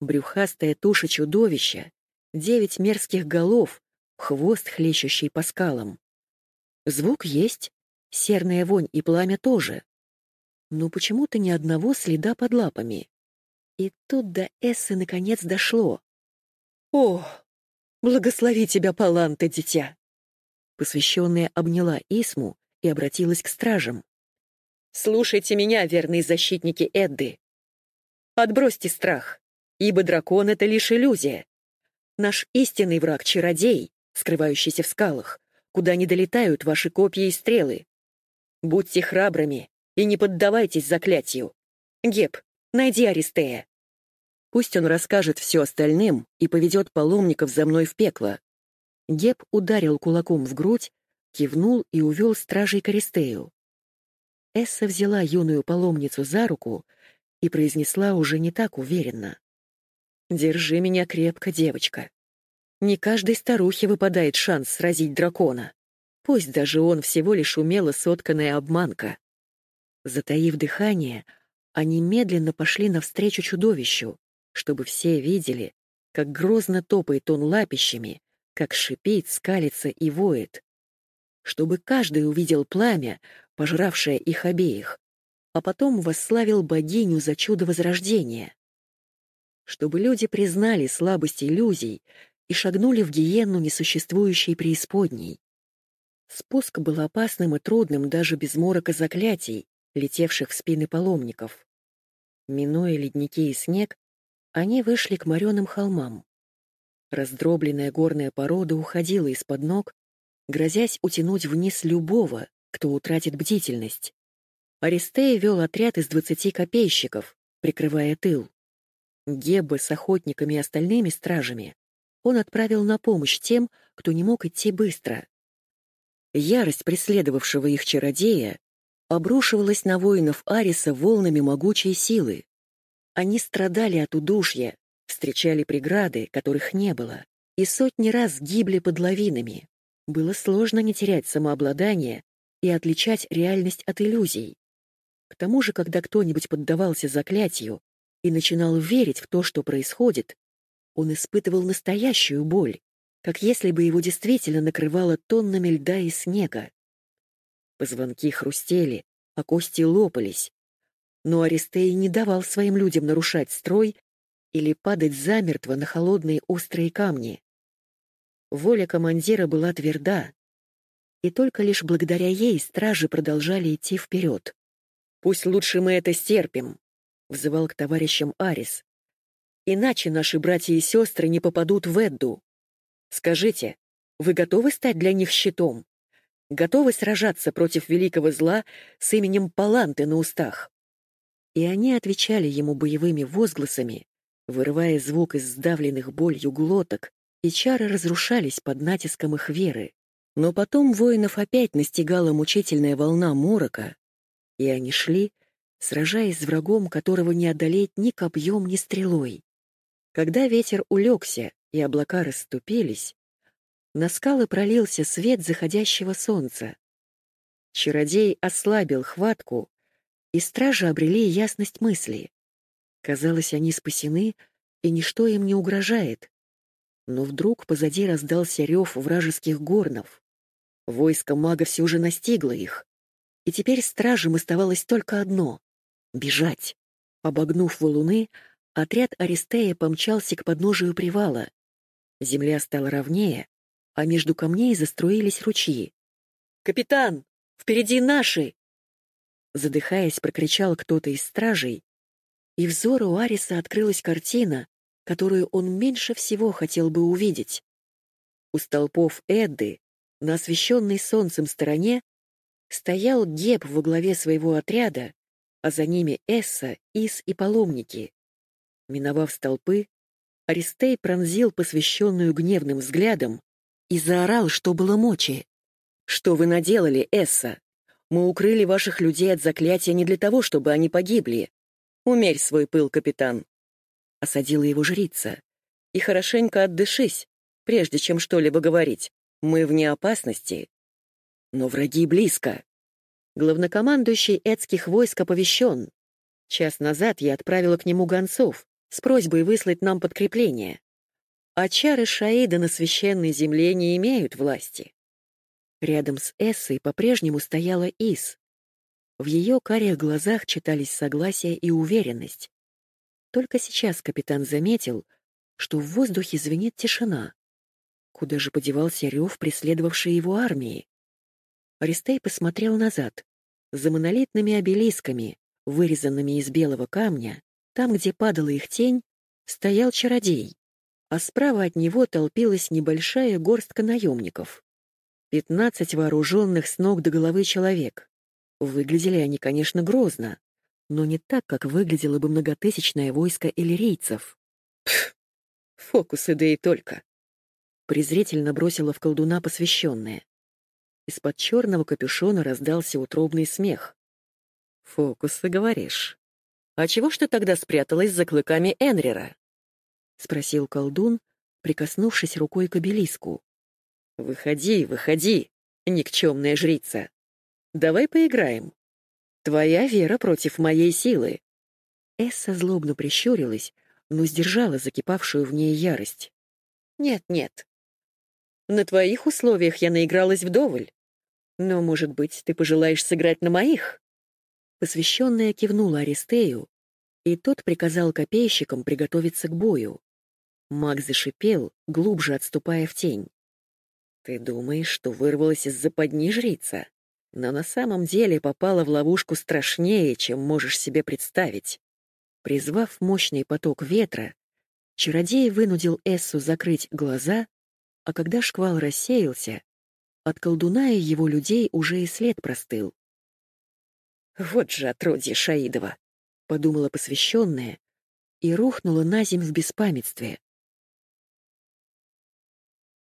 Брюхастая туша чудовища, девять мерзких голов, хвост, хлещущий по скалам. Звук есть, серная вонь и пламя тоже. Но почему-то ни одного следа под лапами. И тут до Эссы наконец дошло. «О, благослови тебя, Паланта, дитя!» Посвященная обняла Исму и обратилась к стражам. «Слушайте меня, верные защитники Эдды. Отбросьте страх, ибо дракон — это лишь иллюзия. Наш истинный враг — чародей, скрывающийся в скалах, куда не долетают ваши копья и стрелы. Будьте храбрыми и не поддавайтесь заклятию. Геб, найди Аристея. Пусть он расскажет все остальным и поведет паломников за мной в пекло. Геб ударил кулаком в грудь, кивнул и увел стражей к Аристею. Эсса взяла юную паломницу за руку и произнесла уже не так уверенно. «Держи меня крепко, девочка. Не каждой старухе выпадает шанс сразить дракона. Пусть даже он всего лишь умело сотканная обманка». Затаив дыхание, они медленно пошли навстречу чудовищу, чтобы все видели, как грозно топает он лапищами, как шипит, скалится и воет. Чтобы каждый увидел пламя, пожравшее их обеих, а потом восславил богиню за чудо возрождения. Чтобы люди признали слабость иллюзий и шагнули в гиенну несуществующей преисподней. Спуск был опасным и трудным даже без морока заклятий, летевших в спины паломников. Минуя ледники и снег, они вышли к мореным холмам. Раздробленная горная порода уходила из-под ног, грозясь утянуть вниз любого, кто утратит бдительность. Аристея вел отряд из двадцати копейщиков, прикрывая тыл. Гебба с охотниками и остальными стражами он отправил на помощь тем, кто не мог идти быстро. Ярость преследовавшего их чародея обрушивалась на воинов Ариса волнами могучей силы. Они страдали от удушья, встречали преграды, которых не было, и сотни раз гибли под лавинами. Было сложно не терять самообладание и отличать реальность от иллюзий. К тому же, когда кто-нибудь поддавался заклятию и начинал верить в то, что происходит, он испытывал настоящую боль, как если бы его действительно накрывало тоннами льда и снега. Позвонки хрустели, а кости лопались. Но Аристей не давал своим людям нарушать строй или падать замертво на холодные острые камни. Воля командира была тверда, и только лишь благодаря ей стражи продолжали идти вперед. Пусть лучше мы это стерпим, взывал к товарищам Арис. Иначе наши братья и сестры не попадут в Эдду. Скажите, вы готовы стать для них щитом? Готовы сражаться против великого зла с именем Паланты на устах? И они отвечали ему боевыми возгласами, вырывая звук из сдавленных болью глоток, и чары разрушались под натиском их веры. Но потом воинов опять настигала мучительная волна морока, и они шли, сражаясь с врагом, которого не одолеть ни копьем, ни стрелой. Когда ветер улегся и облака расступились, на скалы пролился свет заходящего солнца. Чародей ослабил хватку, и стражи обрели ясность мысли. Казалось, они спасены, и ничто им не угрожает. Но вдруг позади раздался рев вражеских горнов. Войско мага все уже настигло их. И теперь стражам оставалось только одно — бежать. Обогнув валуны, отряд Аристея помчался к подножию привала. Земля стала ровнее, а между камней заструились ручьи. «Капитан! Впереди наши!» Задыхаясь, прокричал кто-то из стражей, и взору Ариса открылась картина, которую он меньше всего хотел бы увидеть. У столпов Эдды, на освещенной солнцем стороне, стоял Геб во главе своего отряда, а за ними Эсса, Ис и паломники. Миновав столпы, Аристей пронзил посвященную гневным взглядом и заорал, что было мочи. «Что вы наделали, Эсса? Мы укрыли ваших людей от заклятия не для того, чтобы они погибли. Умерь свой пыл, капитан!» Осадила его жрица. «И хорошенько отдышись, прежде чем что-либо говорить. Мы вне опасности, но враги близко. Главнокомандующий эдских войск оповещен. Час назад я отправила к нему гонцов с просьбой выслать нам подкрепление. А чары Шаида на священной земле не имеют власти. Рядом с Эссой по-прежнему стояла Ис. В ее карих глазах читались согласие и уверенность. Только сейчас капитан заметил, что в воздухе звенит тишина. Куда же подевался рев преследовавшей его армии? Аристей посмотрел назад. За монолитными обелисками, вырезанными из белого камня, там, где падала их тень, стоял чародей, а справа от него толпилась небольшая горстка наемников. Пятнадцать вооруженных с ног до головы человек. Выглядели они, конечно, грозно, но не так, как выглядело бы многотысячное войско иллирийцев. Пф, фокусы да и только. Презрительно бросила в колдуна посвященная. Из-под черного капюшона раздался утробный смех. «Фокусы, говоришь? «А чего ж ты тогда спряталась за клыками Энрера?» — спросил колдун, прикоснувшись рукой к обелиску. «Выходи, выходи, никчемная жрица. Давай поиграем. Твоя вера против моей силы». Эсса злобно прищурилась, но сдержала закипавшую в ней ярость. «Нет, нет. На твоих условиях я наигралась вдоволь. Но, может быть, ты пожелаешь сыграть на моих?» Посвященная кивнула Аристею, и тот приказал копейщикам приготовиться к бою. Маг зашипел, глубже отступая в тень. «Ты думаешь, что вырвалась из западни жрица? Но на самом деле попала в ловушку страшнее, чем можешь себе представить». Призвав мощный поток ветра, чародей вынудил Эссу закрыть глаза, а когда шквал рассеялся, от колдуна и его людей уже и след простыл. «Вот же отродье Шаидова!» — подумала посвященная и рухнула на земь в беспамятстве,